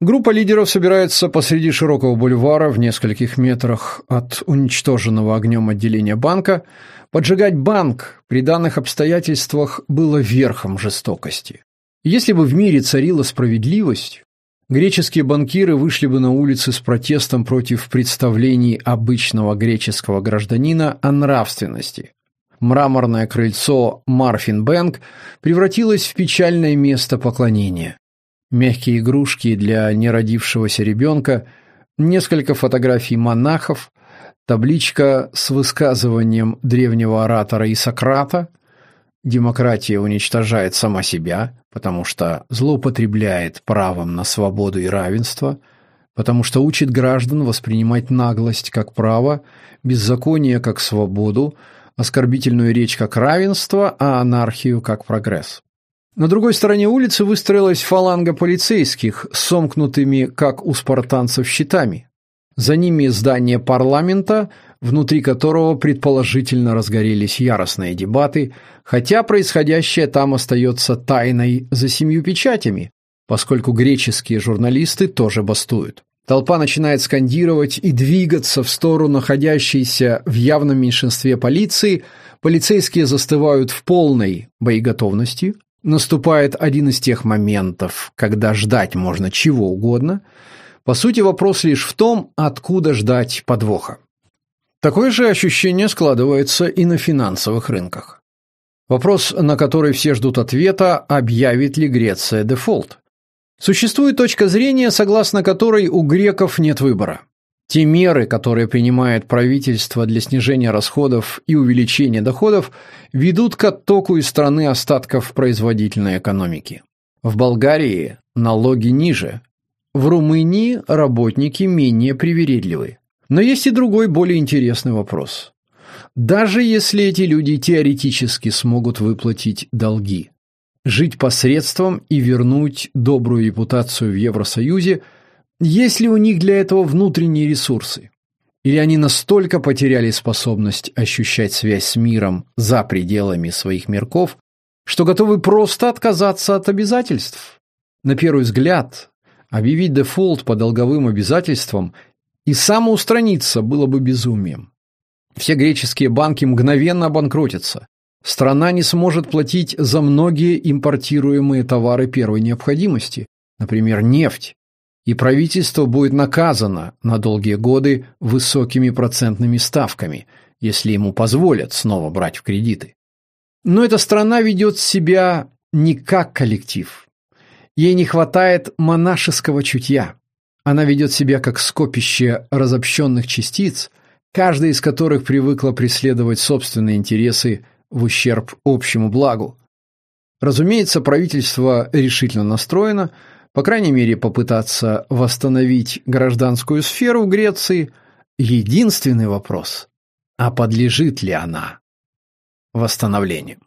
Группа лидеров собирается посреди широкого бульвара в нескольких метрах от уничтоженного огнем отделения банка. Поджигать банк при данных обстоятельствах было верхом жестокости. Если бы в мире царила справедливость, греческие банкиры вышли бы на улицы с протестом против представлений обычного греческого гражданина о нравственности. Мраморное крыльцо Марфин Бэнк превратилось в печальное место поклонения мягкие игрушки для неродившегося ребенка, несколько фотографий монахов, табличка с высказыванием древнего оратора и «Демократия уничтожает сама себя, потому что злоупотребляет правом на свободу и равенство», потому что учит граждан воспринимать наглость как право, беззаконие как свободу, оскорбительную речь как равенство, а анархию как прогресс. На другой стороне улицы выстроилась фаланга полицейских сомкнутыми, как у спартанцев, щитами. За ними здание парламента, внутри которого предположительно разгорелись яростные дебаты, хотя происходящее там остается тайной за семью печатями, поскольку греческие журналисты тоже бастуют. Толпа начинает скандировать и двигаться в сторону находящейся в явном меньшинстве полиции, полицейские застывают в полной боеготовности, Наступает один из тех моментов, когда ждать можно чего угодно. По сути, вопрос лишь в том, откуда ждать подвоха. Такое же ощущение складывается и на финансовых рынках. Вопрос, на который все ждут ответа, объявит ли Греция дефолт. Существует точка зрения, согласно которой у греков нет выбора. Те меры, которые принимает правительство для снижения расходов и увеличения доходов, ведут к оттоку из страны остатков производительной экономики. В Болгарии налоги ниже, в Румынии работники менее привередливы. Но есть и другой, более интересный вопрос. Даже если эти люди теоретически смогут выплатить долги, жить посредством и вернуть добрую репутацию в Евросоюзе – есть ли у них для этого внутренние ресурсы? Или они настолько потеряли способность ощущать связь с миром за пределами своих мирков, что готовы просто отказаться от обязательств? На первый взгляд, объявить дефолт по долговым обязательствам и самоустраниться было бы безумием. Все греческие банки мгновенно обанкротятся. Страна не сможет платить за многие импортируемые товары первой необходимости, например, нефть, и правительство будет наказано на долгие годы высокими процентными ставками, если ему позволят снова брать в кредиты. Но эта страна ведет себя не как коллектив. Ей не хватает монашеского чутья. Она ведет себя как скопище разобщенных частиц, каждая из которых привыкла преследовать собственные интересы в ущерб общему благу. Разумеется, правительство решительно настроено – по крайней мере, попытаться восстановить гражданскую сферу в Греции. Единственный вопрос – а подлежит ли она восстановлению?